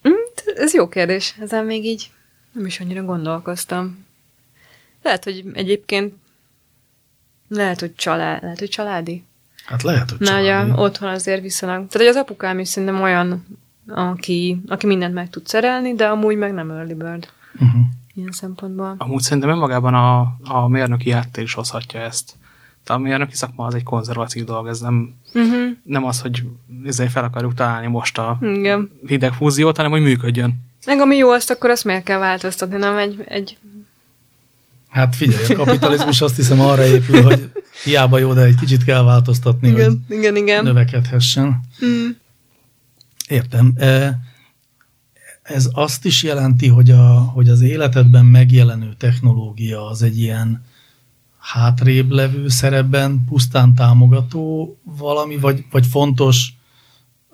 [SPEAKER 3] Mm, ez jó kérdés. Ezen még így nem is annyira gondolkoztam. Lehet, hogy egyébként lehet, hogy, család, lehet, hogy családi.
[SPEAKER 2] Hát lehet, hogy családi.
[SPEAKER 3] otthon azért viszonylag. Tehát, hogy az apukám is szerintem olyan, aki, aki mindent meg tud szerelni, de amúgy meg nem early bird.
[SPEAKER 2] Uh-huh.
[SPEAKER 3] ilyen szempontból.
[SPEAKER 1] Amúgy szerintem önmagában a, a mérnöki háttér is hozhatja ezt. A mérnöki szakma az egy konzervatív dolog, ez nem,
[SPEAKER 3] Uh-huh.
[SPEAKER 1] nem az, hogy ezért fel akarjuk találni most a
[SPEAKER 3] Igen.
[SPEAKER 1] hidegfúziót, hanem hogy működjön.
[SPEAKER 3] Meg ami jó, azt akkor azt miért kell változtatni, nem egy, egy
[SPEAKER 2] Hát figyelj, a kapitalizmus azt hiszem arra épül, hogy hiába jó, de egy kicsit kell változtatni, hogy
[SPEAKER 3] igen, igen, igen.
[SPEAKER 2] növekedhessen.
[SPEAKER 3] Mm.
[SPEAKER 2] Értem. E, Ez azt is jelenti, hogy, a, hogy az életedben megjelenő technológia az egy ilyen hátrébb levő szerepben pusztán támogató valami, vagy, vagy fontos,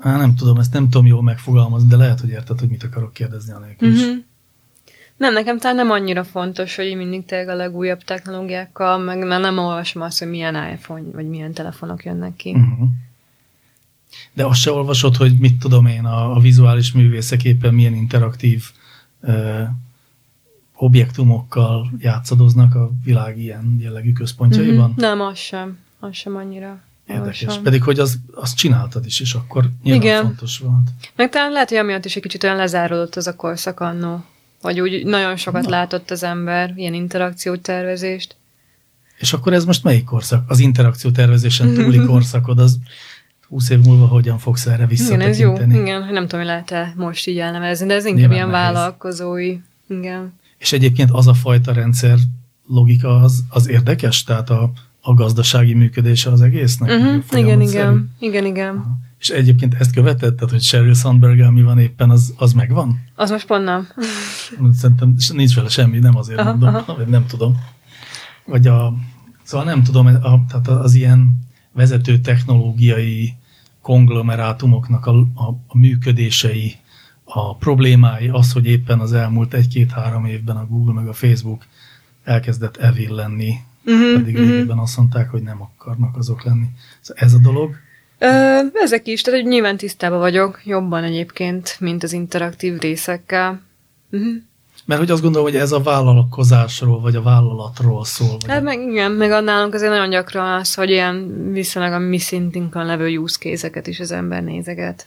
[SPEAKER 2] Á, nem tudom, ezt nem tudom jól megfogalmazni, de lehet, hogy érted, hogy mit akarok kérdezni anélkül is.
[SPEAKER 3] Mhm. Nem, nekem talán nem annyira fontos, hogy mindig tényleg a legújabb technológiákkal, meg már nem olvasom azt, hogy milyen iPhone, vagy milyen telefonok jönnek ki.
[SPEAKER 2] Uh-huh. De azt se olvasod, hogy mit tudom én, a, a vizuális művészek éppen milyen interaktív ö, objektumokkal játszadoznak a világ ilyen jellegű központjaiban.
[SPEAKER 3] Mhm. Nem, az sem. Az sem annyira.
[SPEAKER 2] Érdekes.
[SPEAKER 3] olvasom.
[SPEAKER 2] Pedig, hogy az, azt csináltad is, és akkor nyilván
[SPEAKER 3] Igen.
[SPEAKER 2] fontos volt.
[SPEAKER 3] Meg talán lehet, hogy amiatt is egy kicsit olyan lezárodott az a korszak annó. Vagy úgy nagyon sokat
[SPEAKER 2] Na.
[SPEAKER 3] látott az ember, ilyen interakciót tervezést.
[SPEAKER 2] És akkor ez most melyik korszak? Az interakció tervezésen túli korszakod, az 20 év múlva hogyan fogsz erre
[SPEAKER 3] Igen, ez jó.
[SPEAKER 2] visszatekinteni?
[SPEAKER 3] Igen, nem tudom, hogy lehet-e most így elnevezni, de ez inkább
[SPEAKER 2] Nyilván
[SPEAKER 3] ilyen
[SPEAKER 2] nehéz.
[SPEAKER 3] vállalkozói. Igen.
[SPEAKER 2] És egyébként az a fajta rendszer logika az, az érdekes? Tehát a, a gazdasági működése az egésznek?
[SPEAKER 3] Uh-huh. Igen, igen. Igen, igen.
[SPEAKER 2] És egyébként ezt követed? Tehát, hogy Sheryl sandberg mi van éppen, az, az megvan?
[SPEAKER 3] Az most pont nem.
[SPEAKER 2] Szerintem nincs vele semmi, nem azért
[SPEAKER 3] Aha,
[SPEAKER 2] mondom,
[SPEAKER 3] aha.
[SPEAKER 2] vagy nem tudom. Vagy a, szóval nem tudom, a, tehát az ilyen vezető technológiai konglomerátumoknak a, a, a működései, a problémái, az, hogy éppen az elmúlt egy-két-három évben a Google meg a Facebook elkezdett evil lenni,
[SPEAKER 3] Uh-huh,
[SPEAKER 2] pedig régebben azt mondták, hogy nem akarnak azok lenni. Szóval ez a dolog,
[SPEAKER 3] Ö, ezek is, tehát hogy nyilván tisztában vagyok, jobban egyébként, mint az interaktív részekkel. Uh-huh.
[SPEAKER 2] mert hogy azt gondolom, hogy ez a vállalkozásról, vagy a vállalatról szól. Vagy
[SPEAKER 3] Hát
[SPEAKER 2] a,
[SPEAKER 3] meg igen, meg nálunk azért nagyon gyakran az, hogy ilyen viszonylag a mi szintünkön levő use is az ember nézeget.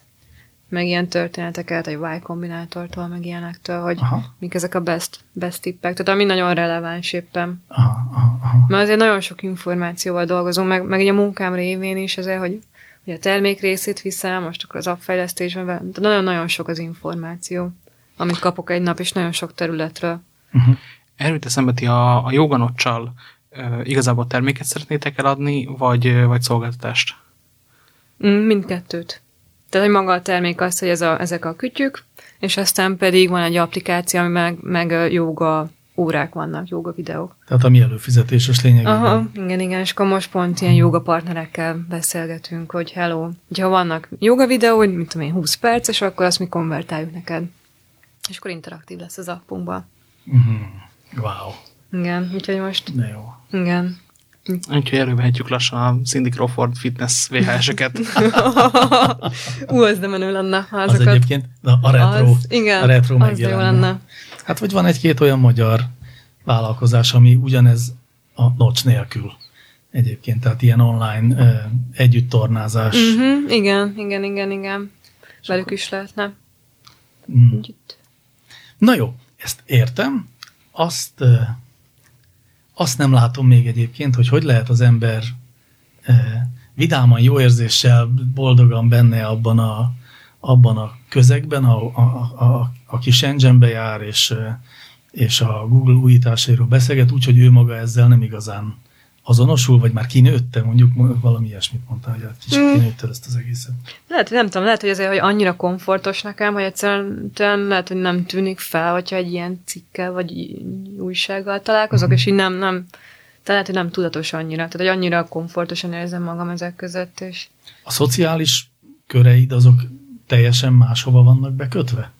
[SPEAKER 3] Meg ilyen történeteket, egy Y kombinátortól, meg ilyenektől, hogy
[SPEAKER 2] Aha.
[SPEAKER 3] mik ezek a best, best tippek. Tehát ami nagyon releváns éppen.
[SPEAKER 2] aha, aha, aha.
[SPEAKER 3] Mert azért nagyon sok információval dolgozunk, meg, meg a munkám révén is ezért, hogy, hogy a termék részét viszem, most akkor az appfejlesztésben, de nagyon-nagyon sok az információ, amit kapok egy nap, és nagyon sok területről.
[SPEAKER 2] Uh-huh.
[SPEAKER 1] Erről jut eszembe, ti a, a joganocsal uh, igazából terméket szeretnétek eladni, vagy, vagy szolgáltatást?
[SPEAKER 3] Mm, Mindkettőt. Tehát, hogy maga a termék az, hogy ez a, ezek a kütyük, és aztán pedig van egy applikáció, ami meg, meg joga órák vannak, joga videók.
[SPEAKER 2] Tehát ami előfizetéses lényegében.
[SPEAKER 3] Aha, igen, igen, és akkor most pont ilyen joga partnerekkel beszélgetünk, hogy hello, hogyha vannak joga videó, hogy mit tudom én, 20 perces, akkor azt mi konvertáljuk neked. És akkor interaktív lesz az appunkban.
[SPEAKER 2] Uh-huh. Wow,
[SPEAKER 3] Igen, úgyhogy most,
[SPEAKER 2] de jó.
[SPEAKER 3] igen.
[SPEAKER 1] Úgyhogy elővehetjük lassan a Cindy Crawford fitness VHS-eket.
[SPEAKER 3] Ú, az de menő lenne, ha
[SPEAKER 2] Az egyébként, na, a retro,
[SPEAKER 3] az, igen,
[SPEAKER 2] a retro
[SPEAKER 3] az jó
[SPEAKER 2] megjelenne.
[SPEAKER 3] lenne.
[SPEAKER 2] Hát vagy van egy-két olyan magyar vállalkozás, ami ugyanez a notch nélkül egyébként, tehát ilyen online ö, együttornázás.
[SPEAKER 3] Uh-huh, igen, igen, igen, igen. Velük is lehetne.
[SPEAKER 2] Mm.
[SPEAKER 3] Együtt.
[SPEAKER 2] Na jó, ezt értem. Azt, ö, azt nem látom még egyébként, hogy hogy lehet az ember ö, vidáman, jó érzéssel, boldogan benne abban a, abban a közegben, a, a, a, kis engine jár, és, ö, és a Google újításairól beszélget, úgyhogy ő maga ezzel nem igazán azonosul, vagy már kinőtte, mondjuk valami ilyesmit mondta, hogy hát kicsit
[SPEAKER 3] Mm.
[SPEAKER 2] kinőtted ezt az egészet.
[SPEAKER 3] Lehet, nem tudom, lehet, hogy azért, hogy annyira komfortos nekem, hogy egyszerűen lehet, hogy nem tűnik fel, hogyha egy ilyen cikkel vagy újsággal találkozok, és így nem, nem, tehát lehet, hogy nem tudatos annyira. Tehát, hogy annyira komfortosan érzem magam ezek között, és
[SPEAKER 2] A szociális köreid azok teljesen máshova vannak bekötve?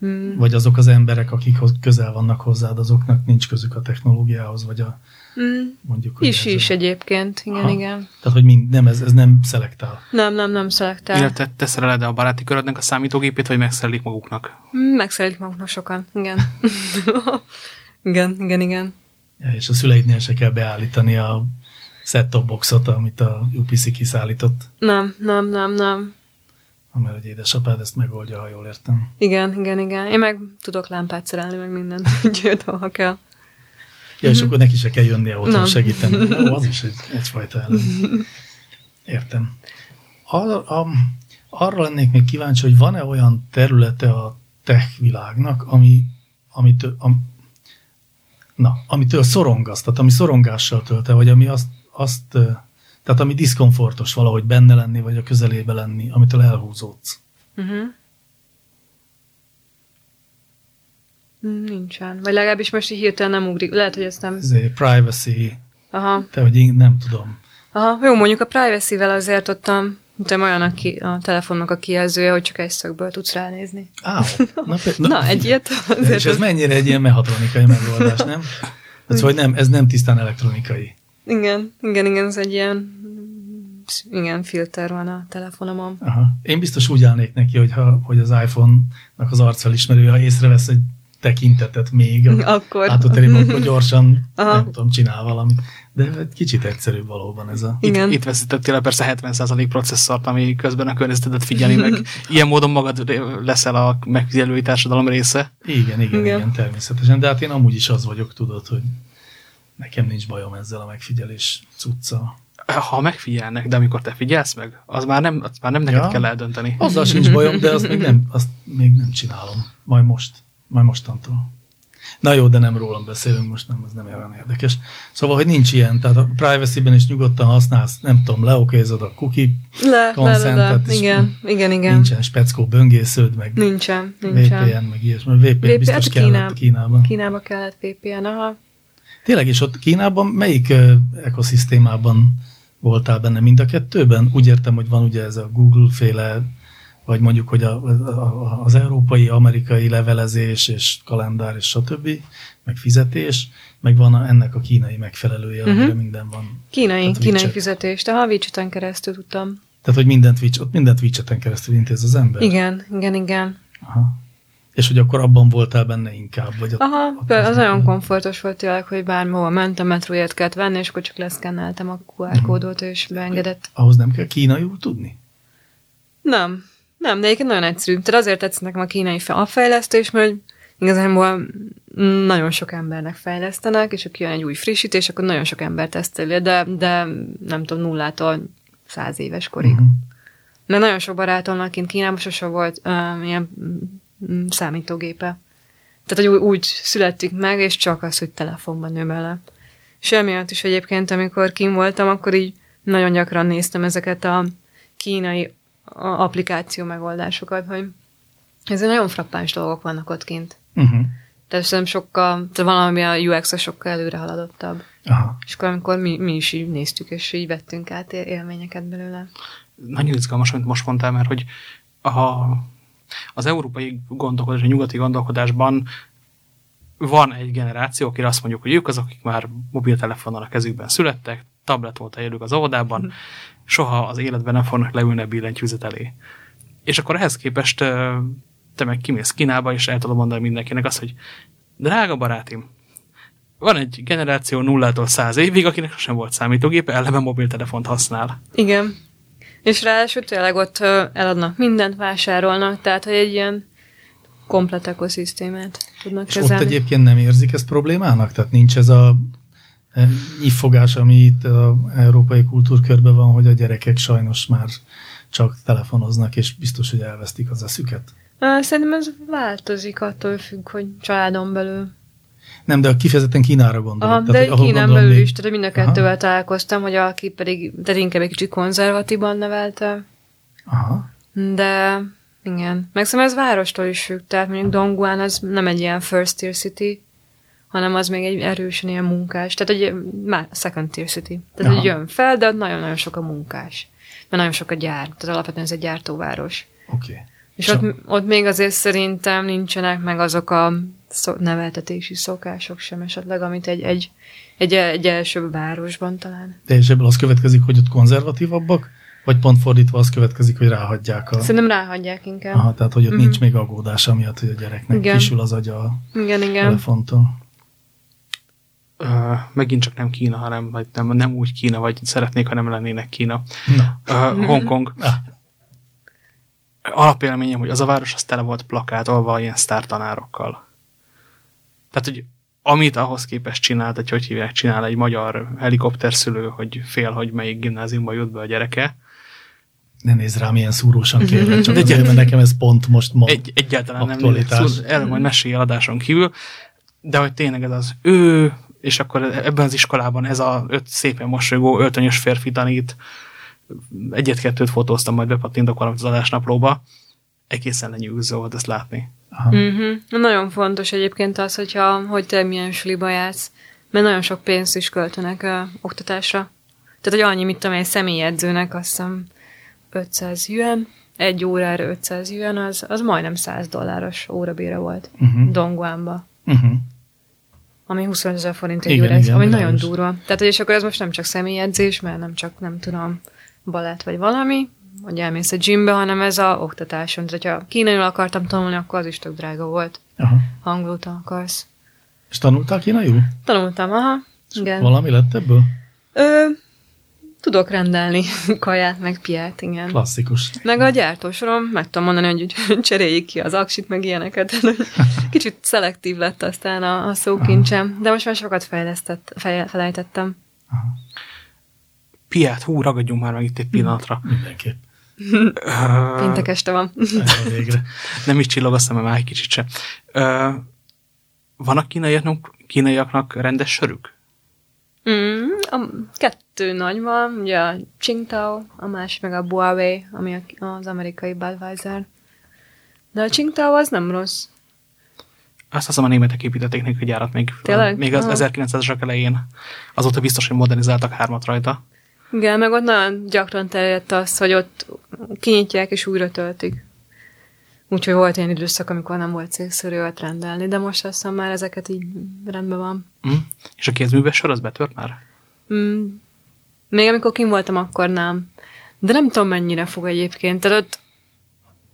[SPEAKER 3] hmm,
[SPEAKER 2] Vagy azok az emberek, akik közel vannak hozzád, azoknak nincs közük a technológiához, vagy a
[SPEAKER 3] hmm,
[SPEAKER 2] mondjuk... hogy
[SPEAKER 3] is, is
[SPEAKER 2] a-
[SPEAKER 3] egyébként, igen,
[SPEAKER 2] Aha.
[SPEAKER 3] igen.
[SPEAKER 2] Tehát, hogy mind, nem, ez, ez nem szelektál.
[SPEAKER 3] Nem, nem, nem szelektál.
[SPEAKER 1] Illetve te szereled a baráti körödnek a számítógépét, vagy megszerelik maguknak?
[SPEAKER 3] Hmm, Megszerelik maguknak sokan, igen. igen, igen, igen.
[SPEAKER 2] Ja, és a szüleidnél se kell beállítani a set-top boxot, amit a UPC kiszállított.
[SPEAKER 3] Nem, nem, nem, nem.
[SPEAKER 2] mert hogy édesapád ezt megoldja, ha jól értem.
[SPEAKER 3] Igen, igen, igen. Én meg tudok lámpát szerelni, meg mindent, úgyhogy ha kell.
[SPEAKER 2] Ja, és akkor neki se kell jönnie otthon
[SPEAKER 3] Nem.
[SPEAKER 2] segíteni. Ó, az is egy, egyfajta ellen. Értem. Arra, a, arra lennék még kíváncsi, hogy van-e olyan területe a tech világnak, ami, amitől, am, na, amitől szorongasz, tehát ami szorongással tölte, vagy ami azt, azt tehát ami diszkomfortos valahogy benne lenni, vagy a közelébe lenni, amitől elhúzódsz.
[SPEAKER 3] Uh-huh. Nincsen. Vagy legalábbis most így hirtelen nem ugrik. Lehet, hogy ezt nem...
[SPEAKER 2] Ezért privacy,
[SPEAKER 3] Aha.
[SPEAKER 2] te vagy én nem tudom.
[SPEAKER 3] Aha, jó, mondjuk a privacy-vel azért ott a, nem olyan a, ki, a telefonnak a kijelzője, hogy csak egy szögből tudsz ránézni.
[SPEAKER 2] Á, na, pe-
[SPEAKER 3] Na, egy ilyet azért...
[SPEAKER 2] És ez
[SPEAKER 3] az-
[SPEAKER 2] mennyire egy ilyen mechatronikai megoldás, nem? Ez, hogy nem, ez nem tisztán elektronikai.
[SPEAKER 3] Igen, igen, igen, ez egy ilyen igen, filter van a telefonomon.
[SPEAKER 2] Aha. Én biztos úgy állnék neki, hogy, ha, hogy az iPhone-nak az arcfelismerője, ha észrevesz egy tekintetet még
[SPEAKER 3] Akkor.
[SPEAKER 2] látóterében, akkor gyorsan,
[SPEAKER 3] Aha.
[SPEAKER 2] nem tudom, csinál valamit. De egy kicsit egyszerűbb valóban ez a...
[SPEAKER 3] Igen.
[SPEAKER 1] Itt, itt veszítettél el persze 70% processzort, ami közben a környezetedet figyeli meg. Ilyen módon magad leszel a megfigyelői társadalom része.
[SPEAKER 2] Igen, igen, igen,
[SPEAKER 3] Igen.
[SPEAKER 2] természetesen. De hát én amúgy is az vagyok, tudod, hogy nekem nincs bajom ezzel a megfigyelés cuccal.
[SPEAKER 1] Ha megfigyelnek, de amikor te figyelsz meg, az már nem, az már nem neked
[SPEAKER 2] Ja.
[SPEAKER 1] kell eldönteni.
[SPEAKER 2] Azzal sincs bajom, de azt még nem, azt még nem csinálom. Majd most. Majd mostantól. Na jó, de nem rólam beszélünk most, nem, ez nem olyan érdekes. Szóval, hogy nincs ilyen, tehát a privacy-ben is nyugodtan használsz, nem tudom, leokézod a cookie,
[SPEAKER 3] Le, le, le, le.
[SPEAKER 2] Is
[SPEAKER 3] Igen, igen, igen.
[SPEAKER 2] nincsen speckó böngésződ, meg
[SPEAKER 3] Nincsen, nincsen.
[SPEAKER 2] VPN, meg ilyesmi. VPN
[SPEAKER 3] VPN,
[SPEAKER 2] biztos
[SPEAKER 3] hát
[SPEAKER 2] kellett
[SPEAKER 3] Kínában.
[SPEAKER 2] Kínában.
[SPEAKER 3] Kínába kellett VPN, aha.
[SPEAKER 2] Tényleg, és ott Kínában melyik ekoszisztémában voltál benne? Mind a kettőben? Úgy értem, hogy van ugye ez a Google-féle, vagy mondjuk, hogy a, a, az európai, amerikai levelezés, és kalendár, és stb., meg fizetés, meg van a, ennek a kínai megfelelője, uh-huh. amire minden van.
[SPEAKER 3] Kínai,
[SPEAKER 2] Tehát
[SPEAKER 3] kínai
[SPEAKER 2] widget.
[SPEAKER 3] fizetés. De a widgeten keresztül tudtam.
[SPEAKER 2] Tehát, hogy mindent, Twitch, ott mindent widgeten keresztül intéz az ember.
[SPEAKER 3] Igen, igen, igen.
[SPEAKER 2] Aha. És hogy akkor abban voltál benne inkább? Vagy ott,
[SPEAKER 3] Aha,
[SPEAKER 2] ott
[SPEAKER 3] az olyan komfortos volt tényleg, hogy bármihol mentem, metróját kellett venni, és akkor csak leszkenneltem a QR kódot, és beengedett.
[SPEAKER 2] Ahhoz nem kell kínaiul tudni?
[SPEAKER 3] Nem, nem, de egyébként nagyon egyszerű. Tehát azért tetszik nekem a kínai fe- a fejlesztés, mert igazából nagyon sok embernek fejlesztenek, és akkor jön egy új frissítés, akkor nagyon sok ember teszteli, de, de nem tudom, nullától száz éves korig.
[SPEAKER 2] Mhm.
[SPEAKER 3] Mert nagyon sok barátomnak kint Kínában sose volt um, ilyen mm, számítógépe. Tehát, hogy úgy, úgy születtük meg, és csak az, hogy telefonban nő bele. És emiatt is egyébként, amikor kim voltam, akkor így nagyon gyakran néztem ezeket a kínai applikáció megoldásokat, hogy ezek nagyon frappáns dolgok vannak ott kint.
[SPEAKER 2] Uh-huh.
[SPEAKER 3] Tehát szerintem sokkal, tehát valami a UX-a sokkal előre haladottabb.
[SPEAKER 2] Aha.
[SPEAKER 3] És akkor, amikor mi, mi is így néztük, és így vettünk át él- élményeket belőle.
[SPEAKER 1] Nagyon izgalmas, amit most mondtál, mert hogy a, az európai gondolkodás, a nyugati gondolkodásban van egy generáció, akire azt mondjuk, hogy ők azok, akik már mobiltelefonnal a kezükben születtek, tablet volt a élük az óvodában, soha az életben nem fognak leülni a billentyűzet elé. És akkor ehhez képest te meg kimész Kínába, és el tudod mondani mindenkinek azt, hogy drága barátim, van egy generáció nullától száz évig, akinek sem volt számítógépe, ellenben mobiltelefont használ.
[SPEAKER 3] Igen. És ráadásul tényleg ott eladnak mindent, vásárolnak, tehát hogy egy ilyen komplet ekoszisztémát tudnak
[SPEAKER 2] És ott
[SPEAKER 3] kezelni.
[SPEAKER 2] egyébként nem érzik ezt problémának? Tehát nincs ez a nyifogás, ami itt az európai kultúrkörben van, hogy a gyerekek sajnos már csak telefonoznak, és biztos, hogy elvesztik az eszüket.
[SPEAKER 3] Szerintem ez változik, attól függ, hogy családon belül.
[SPEAKER 2] Nem, de kifejezetten Kínára gondolok.
[SPEAKER 3] Aha,
[SPEAKER 2] Tehát,
[SPEAKER 3] de
[SPEAKER 2] ahol
[SPEAKER 3] Kínán belül
[SPEAKER 2] még-
[SPEAKER 3] is, tehát mind a
[SPEAKER 2] Aha.
[SPEAKER 3] kettővel találkoztam, hogy aki pedig, tehát inkább egy kicsit konzervatívan nevelte,
[SPEAKER 2] Aha.
[SPEAKER 3] de igen. Meg szerintem ez várostól is függ, tehát mondjuk Dongguan az nem egy ilyen first tier city, hanem az még egy erősen ilyen munkás, tehát egy már second tier city. Tehát
[SPEAKER 2] Aha.
[SPEAKER 3] hogy jön fel, de nagyon-nagyon sok a munkás. Mert nagyon sok a gyár, tehát alapvetően ez egy gyártóváros.
[SPEAKER 2] Oké. Okay.
[SPEAKER 3] És
[SPEAKER 2] Csak-
[SPEAKER 3] ott, ott még azért szerintem nincsenek meg azok a szó, neveltetési szokások sem esetleg, amit egy, egy, egy, egy első városban talán.
[SPEAKER 2] De és ebből az következik, hogy ott konzervatívabbak, vagy pont fordítva az következik, hogy ráhagyják a...
[SPEAKER 3] Szerintem ráhagyják inkább.
[SPEAKER 2] Aha, tehát, hogy ott
[SPEAKER 3] Mhm.
[SPEAKER 2] nincs még aggódás amiatt, hogy a gyereknek
[SPEAKER 3] Igen.
[SPEAKER 2] kisül az agya a
[SPEAKER 3] Igen, igen.
[SPEAKER 2] telefontól.
[SPEAKER 1] Ö, megint csak nem Kína, hanem vagy nem, nem úgy Kína, vagy szeretnék, ha nem lennének Kína.
[SPEAKER 2] Na.
[SPEAKER 1] Ö, Hongkong. Alapélményem, hogy az a város az tele volt plakátolva ilyen sztártanárokkal. Tehát, hogy amit ahhoz képest csinált, hogy hogy hívják, csinál egy magyar helikopterszülő, hogy fél, hogy melyik gimnáziumba jut be a gyereke.
[SPEAKER 2] Ne nézz rám ilyen szúrósan kérlek, csak azért, mert nekem ez pont most ma
[SPEAKER 1] Egy, egyáltalán
[SPEAKER 2] aktualitás.
[SPEAKER 1] nem. Erről majd mesélj adáson kívül. De hogy tényleg ez az ő, és akkor ebben az iskolában ez a öt szépen mosolygó, öltönyös férfi tanít, egyet-kettőt fotóztam, majd bepattintok valamit az adásnaplóba. Egészen lenyűgöző volt ezt látni.
[SPEAKER 2] Aha.
[SPEAKER 3] Uh-huh. Nagyon fontos egyébként az, hogyha, hogy te milyen suliba jársz, mert nagyon sok pénzt is költenek uh, oktatásra. Tehát, hogy annyi, mit tudom, egy személyedzőnek azt hiszem 500 yuan, egy órára 500 yuan, az, az majdnem 100 dolláros órabére volt
[SPEAKER 2] Uh-huh.
[SPEAKER 3] Dongguanba.
[SPEAKER 2] Uh-huh.
[SPEAKER 3] Ami 25 ezer forint egy
[SPEAKER 2] Igen, igen,
[SPEAKER 3] ami
[SPEAKER 2] világos.
[SPEAKER 3] nagyon durva. Tehát, és akkor ez most nem csak személyedzés, mert nem csak, nem tudom, balett vagy valami, hogy elmész a gymbe, hanem ez a oktatáson. Tehát, hogyha kínaiul akartam tanulni, akkor az is tök drága volt.
[SPEAKER 2] Aha.
[SPEAKER 3] Ha angolul akarsz.
[SPEAKER 2] És tanultál kínaiul?
[SPEAKER 3] Tanultam, aha. Igen.
[SPEAKER 2] Valami lett ebből?
[SPEAKER 3] Ö, tudok rendelni kaját, meg piát, igen.
[SPEAKER 2] Klasszikus.
[SPEAKER 3] Meg a gyártósorom, meg tudom mondani, hogy cseréljék ki az aksit, meg ilyeneket. Kicsit szelektív lett aztán a, a szókincsem, de most már sokat fejlesztett, fej, felejtettem.
[SPEAKER 1] Piát, hú, ragadjunk már meg itt egy pillanatra.
[SPEAKER 2] Mindenképp.
[SPEAKER 1] Ö,
[SPEAKER 3] Péntek este van.
[SPEAKER 2] Végre.
[SPEAKER 1] nem is csillog a szemem, már egy kicsit se. Ö, van a kínaiaknak, kínaiaknak rendes sörük?
[SPEAKER 3] Mm, a kettő nagy van, ugye a Qingdao, a másik meg a Huawei, ami az amerikai Budweiser. De a Qingdao az nem rossz.
[SPEAKER 1] Azt hiszem a németek építették neki a gyárat még,
[SPEAKER 3] Tényleg?
[SPEAKER 1] még az
[SPEAKER 3] Ah.
[SPEAKER 1] 1900-asok elején. Azóta biztos, hogy modernizáltak hármat rajta.
[SPEAKER 3] Igen, meg ott nagyon gyakran terjedt az, hogy ott kinyitják és újra töltik. Úgyhogy volt ilyen időszak, amikor nem volt célszerű ott rendelni, de most azt hiszem már ezeket így rendben van.
[SPEAKER 1] Hm? És a kézműves sör az betört már?
[SPEAKER 3] Mm. Még amikor kim voltam, akkor nem. De nem tudom, mennyire fog egyébként. Tehát ott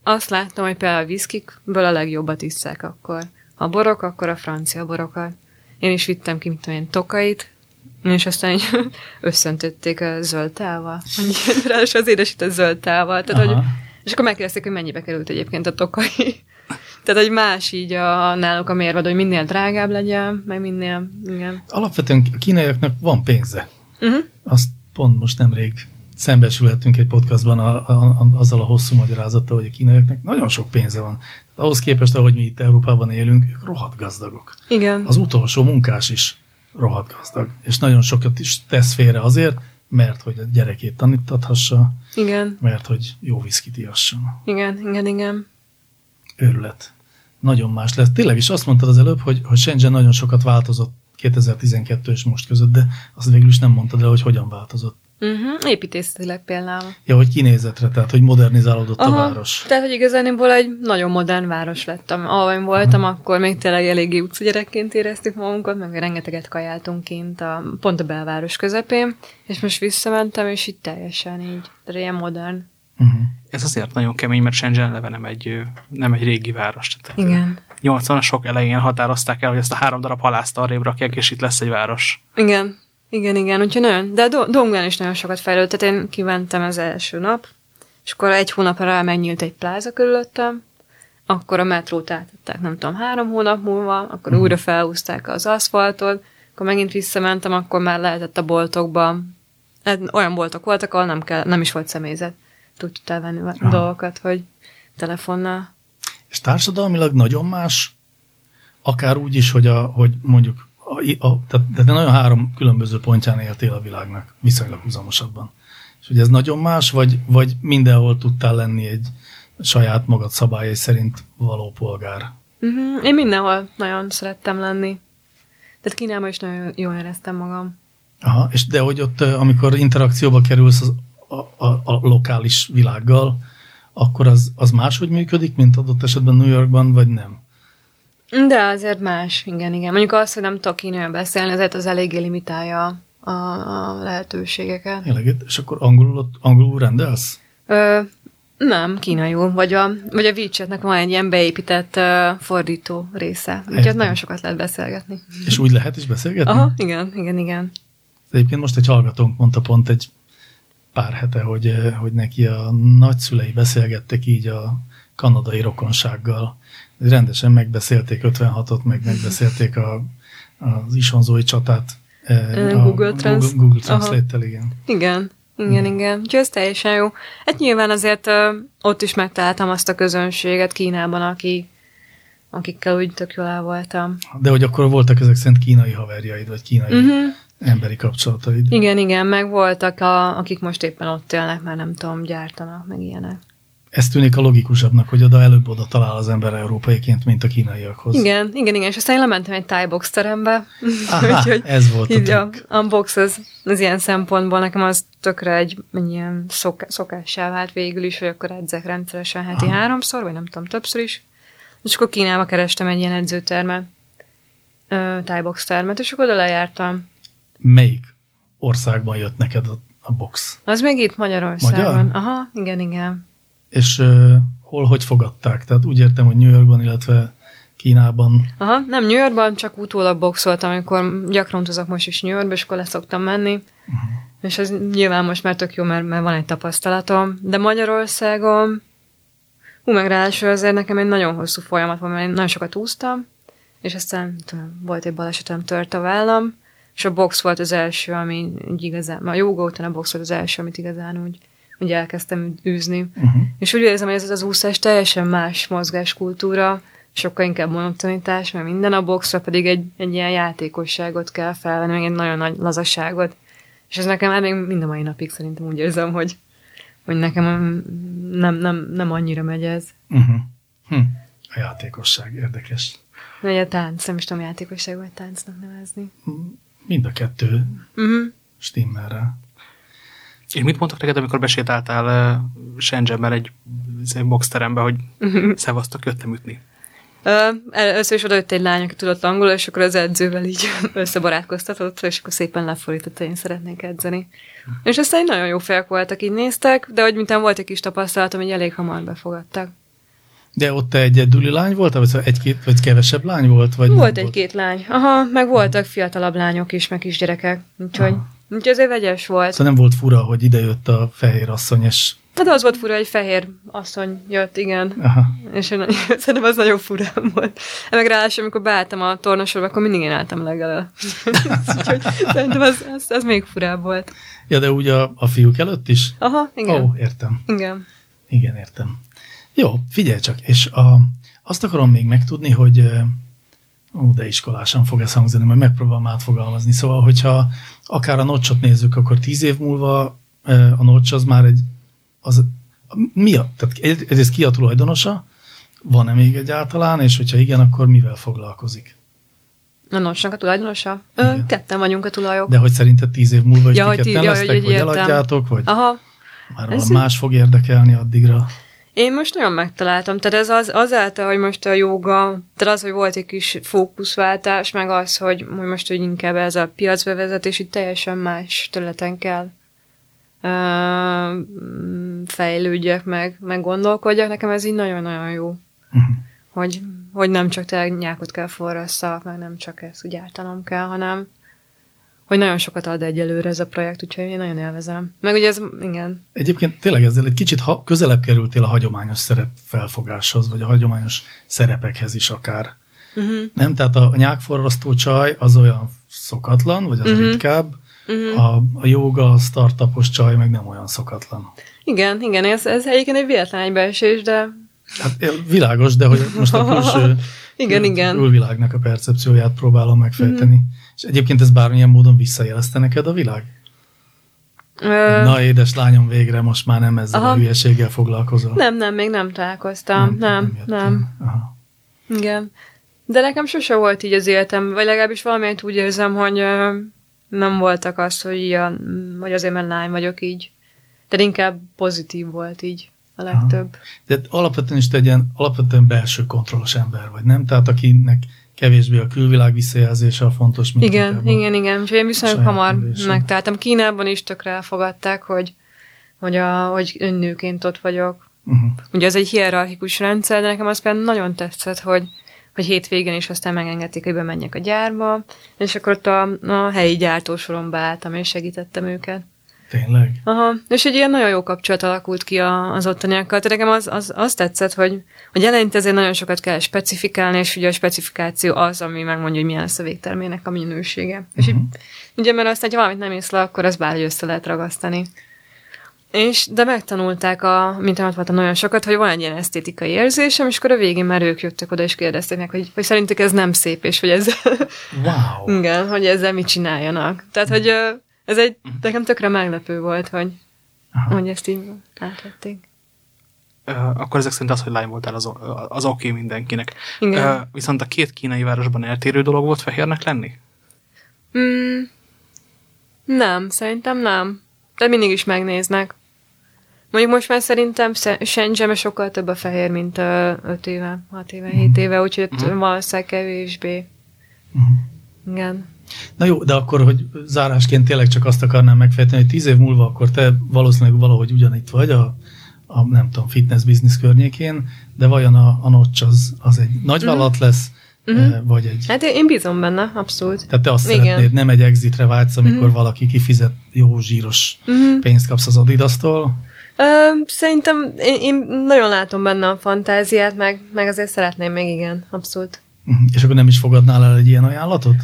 [SPEAKER 3] azt láttam, hogy például a viszkikből a legjobbat isszák akkor. A borok, akkor a francia borokat. Én is vittem ki, mit tudom én, tokait, és aztán így összöntötték a zöld tával. Ráadásul az édesített zöld tával. Tehát, hogy,
[SPEAKER 2] Aha.
[SPEAKER 3] És akkor megkérdezték, hogy mennyibe került egyébként a tokai. Tehát, hogy más így a, náluk a mérvadó, hogy minél drágább legyen, meg minél, igen.
[SPEAKER 2] Alapvetően a kínaiaknak van pénze.
[SPEAKER 3] Uh-huh.
[SPEAKER 2] Azt pont most nemrég szembesülhettünk egy podcastban a, a, a, azzal a hosszú magyarázattal, hogy a kínaiaknak nagyon sok pénze van. Ahhoz képest, ahogy mi itt Európában élünk, ők rohadt gazdagok.
[SPEAKER 3] Igen.
[SPEAKER 2] Az utolsó munkás is rohadt gazdag. És nagyon sokat is tesz félre azért, mert hogy a gyerekét tanítathassa,
[SPEAKER 3] Igen,
[SPEAKER 2] mert hogy jó viszkit iasson.
[SPEAKER 3] igen, igen, igen.
[SPEAKER 2] Őrület. Nagyon más lesz. Tényleg is azt mondtad az előbb, hogy, hogy Shenzhen nagyon sokat változott 2012 és most között, de azt végül is nem mondtad el, hogy hogyan változott.
[SPEAKER 3] Uh-huh. Építészetileg például.
[SPEAKER 2] Ja, hogy kinézetre, tehát hogy modernizálódott a város.
[SPEAKER 3] Tehát, hogy igazániból egy nagyon modern város lettem. Ahol én voltam, akkor még tényleg eléggé utcagyerekként éreztük magunkat, meg rengeteget kajáltunk kint, a, pont a belváros közepén, és most visszamentem, és itt teljesen így, de ilyen modern.
[SPEAKER 2] Uh-huh.
[SPEAKER 1] Ez azért nagyon kemény, mert Shenzhen eleve nem egy, nem egy régi város. Tehát
[SPEAKER 3] Igen.
[SPEAKER 1] 80-asok elején határozták el, hogy ezt a három darab halászt arrébb rakják, és itt lesz egy város.
[SPEAKER 3] Igen, igen, igen, úgyhogy nagyon, de Dongban is nagyon sokat fejlődött, tehát én kimentem az első nap, és akkor egy hónapra megnyílt egy pláza körülöttem, akkor a metrót átadták, nem tudom, három hónap múlva, akkor uh-huh. újra felhúzták az aszfaltot, akkor megint visszamentem, akkor már lehetett a boltokban. Hát Olyan boltok voltak, ahol nem, kell, nem is volt személyzet. Tudtál venni
[SPEAKER 2] Aha.
[SPEAKER 3] dolgokat, hogy telefonnal.
[SPEAKER 2] És társadalmilag nagyon más, akár úgy is, hogy, a, hogy mondjuk, a, a, tehát, tehát nagyon három különböző pontján éltél a világnak, viszonylag húzamosabban. És hogy ez nagyon más, vagy, vagy mindenhol tudtál lenni egy saját magad szabályai szerint való polgár.
[SPEAKER 3] Uh-huh. Én mindenhol nagyon szerettem lenni. Tehát Kínában is nagyon jól éreztem magam.
[SPEAKER 2] Aha, és de hogy ott, amikor interakcióba kerülsz az, a, a, a lokális világgal, akkor az, az máshogy működik, mint adott esetben New Yorkban, vagy nem?
[SPEAKER 3] De azért más, igen, igen. Mondjuk az, hogy nem tudok kínaiul beszélni, ezért az eléggé limitálja a, a lehetőségeket.
[SPEAKER 2] Tényleg, és akkor angolul, angolul rendelsz?
[SPEAKER 3] Ö, nem, kínaiul. Vagy a, vagy a WeChatnek van egy ilyen beépített uh, fordító része. Úgyhogy nagyon sokat lehet beszélgetni.
[SPEAKER 2] És úgy lehet is beszélgetni?
[SPEAKER 3] Aha, igen, igen, igen.
[SPEAKER 2] Egyébként most egy hallgatónk mondta pont egy pár hete, hogy, hogy neki a nagyszülei beszélgettek így a kanadai rokonsággal. Rendesen megbeszélték 56-ot, meg megbeszélték a, az isonzói csatát.
[SPEAKER 3] eh, Google, Trans-
[SPEAKER 2] Google, Translate-tel, igen.
[SPEAKER 3] Igen, igen, hmm. igen. Úgyhogy ez teljesen jó. Hát nyilván azért ott is megtaláltam azt a közönséget Kínában, aki, akikkel úgy tök jól el voltam.
[SPEAKER 2] De hogy akkor voltak ezek szerint kínai haverjaid, vagy kínai uh-huh. emberi kapcsolataid.
[SPEAKER 3] Igen, igen, meg voltak, a, akik most éppen ott élnek, már nem tudom, gyártanak, meg ilyenek.
[SPEAKER 2] Ez tűnik a logikusabbnak, hogy oda előbb oda talál az ember európaiként, mint a kínaiakhoz.
[SPEAKER 3] Igen, igen, igen, és aztán én lementem egy Thai box terembe.
[SPEAKER 2] Aha, Úgyhogy ez volt a,
[SPEAKER 3] a Unbox az, az ilyen szempontból nekem az tökre egy ilyen szok, szokássá vált végül is, hogy akkor edzek rendszeresen heti Aha. háromszor, vagy nem tudom, többször is. És akkor Kínába kerestem egy ilyen edzőtermet, Thai box termet, és akkor oda lejártam.
[SPEAKER 2] Melyik országban jött neked a, a box?
[SPEAKER 3] Az még itt Magyarországon. Magyar? Aha, igen, igen.
[SPEAKER 2] És uh, hol, hogy fogadták? Tehát úgy értem, hogy New Yorkban, illetve Kínában.
[SPEAKER 3] Aha, nem New Yorkban, csak utólag boxoltam, amikor gyakran utazok most is New Yorkba, és akkor leszoktam menni. Uh-huh. És ez nyilván most már tök jó, mert, mert van egy tapasztalatom. De Magyarországon, hú, meg ráadásul azért nekem egy nagyon hosszú folyamat van, mert én nagyon sokat úsztam, és aztán tudom, volt egy balesetem, tört a vállam, és a box volt az első, ami úgy igazán, a joga után a box volt az első, amit igazán úgy hogy elkezdtem űzni. Uh-huh. És úgy érzem, hogy ez az úszás teljesen más mozgáskultúra, sokkal inkább monotonitás, mert minden a boxra pedig egy, egy ilyen játékosságot kell felvenni, meg egy nagyon nagy lazaságot. És ez nekem már még mind a mai napig szerintem úgy érzem, hogy, hogy nekem nem, nem, nem annyira megy ez.
[SPEAKER 2] Uh-huh. Hm. A játékosság érdekes.
[SPEAKER 3] Vagy a tánc, nem is tudom játékosság vagy táncnak nevezni.
[SPEAKER 2] Mind a kettő uh-huh. stimmelre.
[SPEAKER 1] És mit mondtak neked, amikor besétáltál uh, Shenzhenben egy, egy boxterembe, hogy szevasztok, jöttem ütni?
[SPEAKER 3] Uh, először is odajött egy lány, aki tudott angolul, és akkor az edzővel így összebarátkoztatott, és akkor szépen lefordította, én szeretnék edzeni. És aztán nagyon jó fejek voltak, így néztek, de hogy mintán volt egy kis tapasztalatom, hogy elég hamar befogadtak.
[SPEAKER 2] De ott te egyedüli lány volt, vagy egy-két, vagy kevesebb lány volt? Vagy
[SPEAKER 3] volt egy-két lány. Aha, meg voltak fiatalabb lányok is, meg kisgyerekek. Úgyhogy Aha. Úgyhogy azért vegyes volt.
[SPEAKER 2] Szóval nem volt fura, hogy idejött a fehér asszony, és...
[SPEAKER 3] Hát az volt fura, hogy fehér asszony jött, igen. Aha. És én, szerintem az nagyon fura volt. Meg ráadásul, amikor beálltam a tornasorba, akkor mindig én álltam legelő. Úgyhogy szerintem az, az, az, még furább volt.
[SPEAKER 2] Ja, de úgy a, a fiúk előtt is?
[SPEAKER 3] Aha, igen.
[SPEAKER 2] Ó, értem.
[SPEAKER 3] Igen.
[SPEAKER 2] Igen, értem. Jó, figyelj csak, és a, azt akarom még megtudni, hogy Ó, de iskolásan fog ez hangzani, majd megpróbálom átfogalmazni. Szóval, hogyha akár a nocsot nézzük, akkor tíz év múlva a nocs az már egy, az, mi a, tehát egyrészt ki a tulajdonosa, van-e még egyáltalán, és hogyha igen, akkor mivel foglalkozik?
[SPEAKER 3] A nocsnak a tulajdonosa? Ö, ketten vagyunk a tulajok.
[SPEAKER 2] De hogy szerinted tíz év múlva is ja, ti ketten ja, lesztek, hogy, vagy eladjátok, vagy
[SPEAKER 3] Aha.
[SPEAKER 2] már Ez más fog érdekelni addigra?
[SPEAKER 3] Én most nagyon megtaláltam, tehát ez az, azáltal, hogy most a joga, tehát az, hogy volt egy kis fókuszváltás, meg az, hogy, hogy most hogy inkább ez a piacbevezetés itt teljesen más területen kell uh, fejlődjek, meg, meg gondolkodjak, nekem ez így nagyon-nagyon jó. Uh-huh. Hogy, hogy nem csak te nyákot kell forrasszak, meg nem csak ezt úgy ártanom kell, hanem hogy nagyon sokat ad egyelőre ez a projekt, úgyhogy én nagyon élvezem. Meg ugye ez, igen.
[SPEAKER 2] Egyébként tényleg ezzel egy kicsit ha közelebb kerültél a hagyományos szerep felfogáshoz, vagy a hagyományos szerepekhez is akár. Uh-huh. Nem? Tehát a nyákforrasztó csaj az olyan szokatlan, vagy az uh-huh. ritkább, uh-huh. a, a joga, a startupos csaj meg nem olyan szokatlan.
[SPEAKER 3] Igen, igen, ez, ez egyébként egy véletlen egybeesés, de...
[SPEAKER 2] Hát világos, de hogy most a külső
[SPEAKER 3] igen, kül, igen.
[SPEAKER 2] külvilágnak a percepcióját próbálom megfejteni. Uh-huh. És egyébként ez bármilyen módon visszajelezte neked a világ? Ö... Na, édes lányom, végre most már nem ezzel Aha. a hülyeséggel foglalkozol.
[SPEAKER 3] Nem, nem, még nem találkoztam. Nem, nem. nem. Aha. Igen. De nekem sose volt így az életem, vagy legalábbis valamit úgy érzem, hogy ö, nem voltak az, hogy ilyen, vagy azért, mert lány vagyok így. De inkább pozitív volt így a legtöbb. Aha.
[SPEAKER 2] De alapvetően is te egy ilyen alapvetően belső kontrollos ember vagy, nem? Tehát akinek kevésbé a külvilág visszajelzése a fontos,
[SPEAKER 3] mint Igen, igen, igen. És én viszonylag hamar megtaláltam. Kínában is tökre elfogadták, hogy, hogy, a, hogy nőként ott vagyok. Uh-huh. Ugye ez egy hierarchikus rendszer, de nekem az például nagyon tetszett, hogy, hogy hétvégén is aztán megengedték, hogy bemenjek a gyárba, és akkor ott a, a helyi gyártósoromba álltam, és segítettem őket.
[SPEAKER 2] Tényleg?
[SPEAKER 3] Aha, és egy ilyen nagyon jó kapcsolat alakult ki a, az ottaniakkal. Tehát nekem az, az, az tetszett, hogy, hogy eleinte azért nagyon sokat kell specifikálni, és ugye a specifikáció az, ami megmondja, hogy milyen lesz a végtermének a minősége. Uh-huh. És így, ugye, mert aztán, ha valamit nem ész le, akkor az bárhogy össze lehet ragasztani. És, de megtanulták, a, mint voltam nagyon sokat, hogy van egy ilyen esztétikai érzésem, és akkor a végén már ők jöttek oda, és kérdezték meg, hogy, hogy szerintük ez nem szép, és hogy ez...
[SPEAKER 2] Wow!
[SPEAKER 3] igen, hogy ezzel mit csináljanak. Tehát, hogy ez egy, nekem tökre meglepő volt, hogy, Aha. hogy ezt így átvették.
[SPEAKER 1] Uh, akkor ezek szerint az, hogy lány voltál, az, az oké okay mindenkinek.
[SPEAKER 3] Igen.
[SPEAKER 1] Uh, viszont a két kínai városban eltérő dolog volt fehérnek lenni?
[SPEAKER 3] Mm, nem, szerintem nem. De mindig is megnéznek. Mondjuk most már szerintem Shenzhen sokkal több a fehér, mint 5 éve, 6 éve, 7 éve, úgyhogy uh-huh. valószínűleg kevésbé. Uh-huh. Igen.
[SPEAKER 2] Na jó, de akkor, hogy zárásként tényleg csak azt akarnám megfejteni, hogy tíz év múlva akkor te valószínűleg valahogy ugyanitt vagy a, a nem tudom, fitness business környékén, de vajon a, a Notch az, az egy nagy vállalat uh-huh. lesz, Uh-huh. Vagy egy...
[SPEAKER 3] Hát én bízom benne, abszolút.
[SPEAKER 2] Tehát te azt Igen. szeretnéd, nem egy exitre vágysz, amikor uh-huh. valaki kifizet jó zsíros uh-huh. pénzt kapsz az Adidas-tól?
[SPEAKER 3] Uh, szerintem én, én nagyon látom benne a fantáziát, meg, meg azért szeretném még, igen, abszolút.
[SPEAKER 2] És akkor nem is fogadnál el egy ilyen ajánlatot?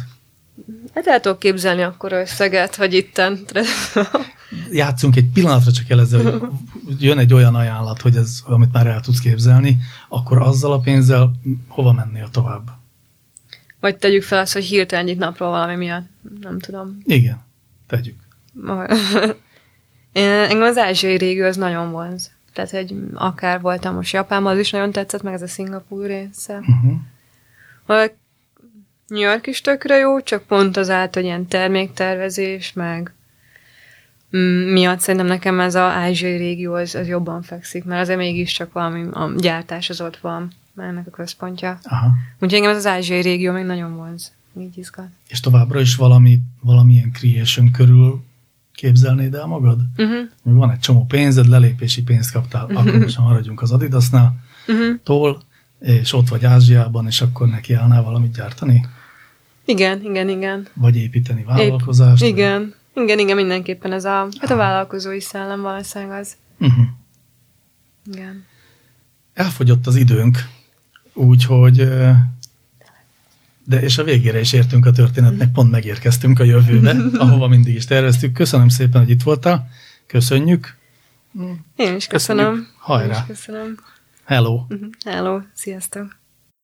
[SPEAKER 3] Hát el tudok képzelni akkor összeget, hogy itten.
[SPEAKER 2] Játszunk egy pillanatra csak el ezzel, hogy jön egy olyan ajánlat, hogy ez, amit már el tudsz képzelni, akkor azzal a pénzzel hova mennél tovább?
[SPEAKER 3] Vagy tegyük fel azt, hogy hirtelen egyik napról valami miatt. Nem tudom.
[SPEAKER 2] Igen, tegyük.
[SPEAKER 3] Engem az ázsiai régió az nagyon vonz. Tehát, hogy akár voltam most Japánban, az is nagyon tetszett, meg ez a Szingapúr része. Uh-huh. New York is tökre jó, csak pont az át, hogy ilyen terméktervezés, meg mm, miatt szerintem nekem ez az ázsiai régió az, az jobban fekszik, mert azért mégiscsak valami a gyártás az ott van, már ennek a központja. Aha. Úgyhogy engem ez az ázsiai régió még nagyon vonz. Így izgat.
[SPEAKER 2] És továbbra is valami, valamilyen creation körül képzelnéd el magad? Uh-huh. Van egy csomó pénzed, lelépési pénzt kaptál, uh-huh. akkor most maradjunk az Adidasnál, uh-huh. tól, és ott vagy Ázsiában, és akkor neki állnál valamit gyártani?
[SPEAKER 3] Igen, igen, igen.
[SPEAKER 2] Vagy építeni vállalkozást?
[SPEAKER 3] Ép, igen, vagy... igen, igen, mindenképpen ez a, hát a vállalkozói szellem valószínűleg az. Uh-huh. Igen.
[SPEAKER 2] Elfogyott az időnk, úgyhogy de és a végére is értünk a történetnek, pont megérkeztünk a jövőbe, ahova mindig is terveztük. Köszönöm szépen, hogy itt voltál. Köszönjük.
[SPEAKER 3] Én is köszönöm.
[SPEAKER 2] Hajrá.
[SPEAKER 3] Én is köszönöm.
[SPEAKER 2] Hello.
[SPEAKER 3] Hello. Sziasztok.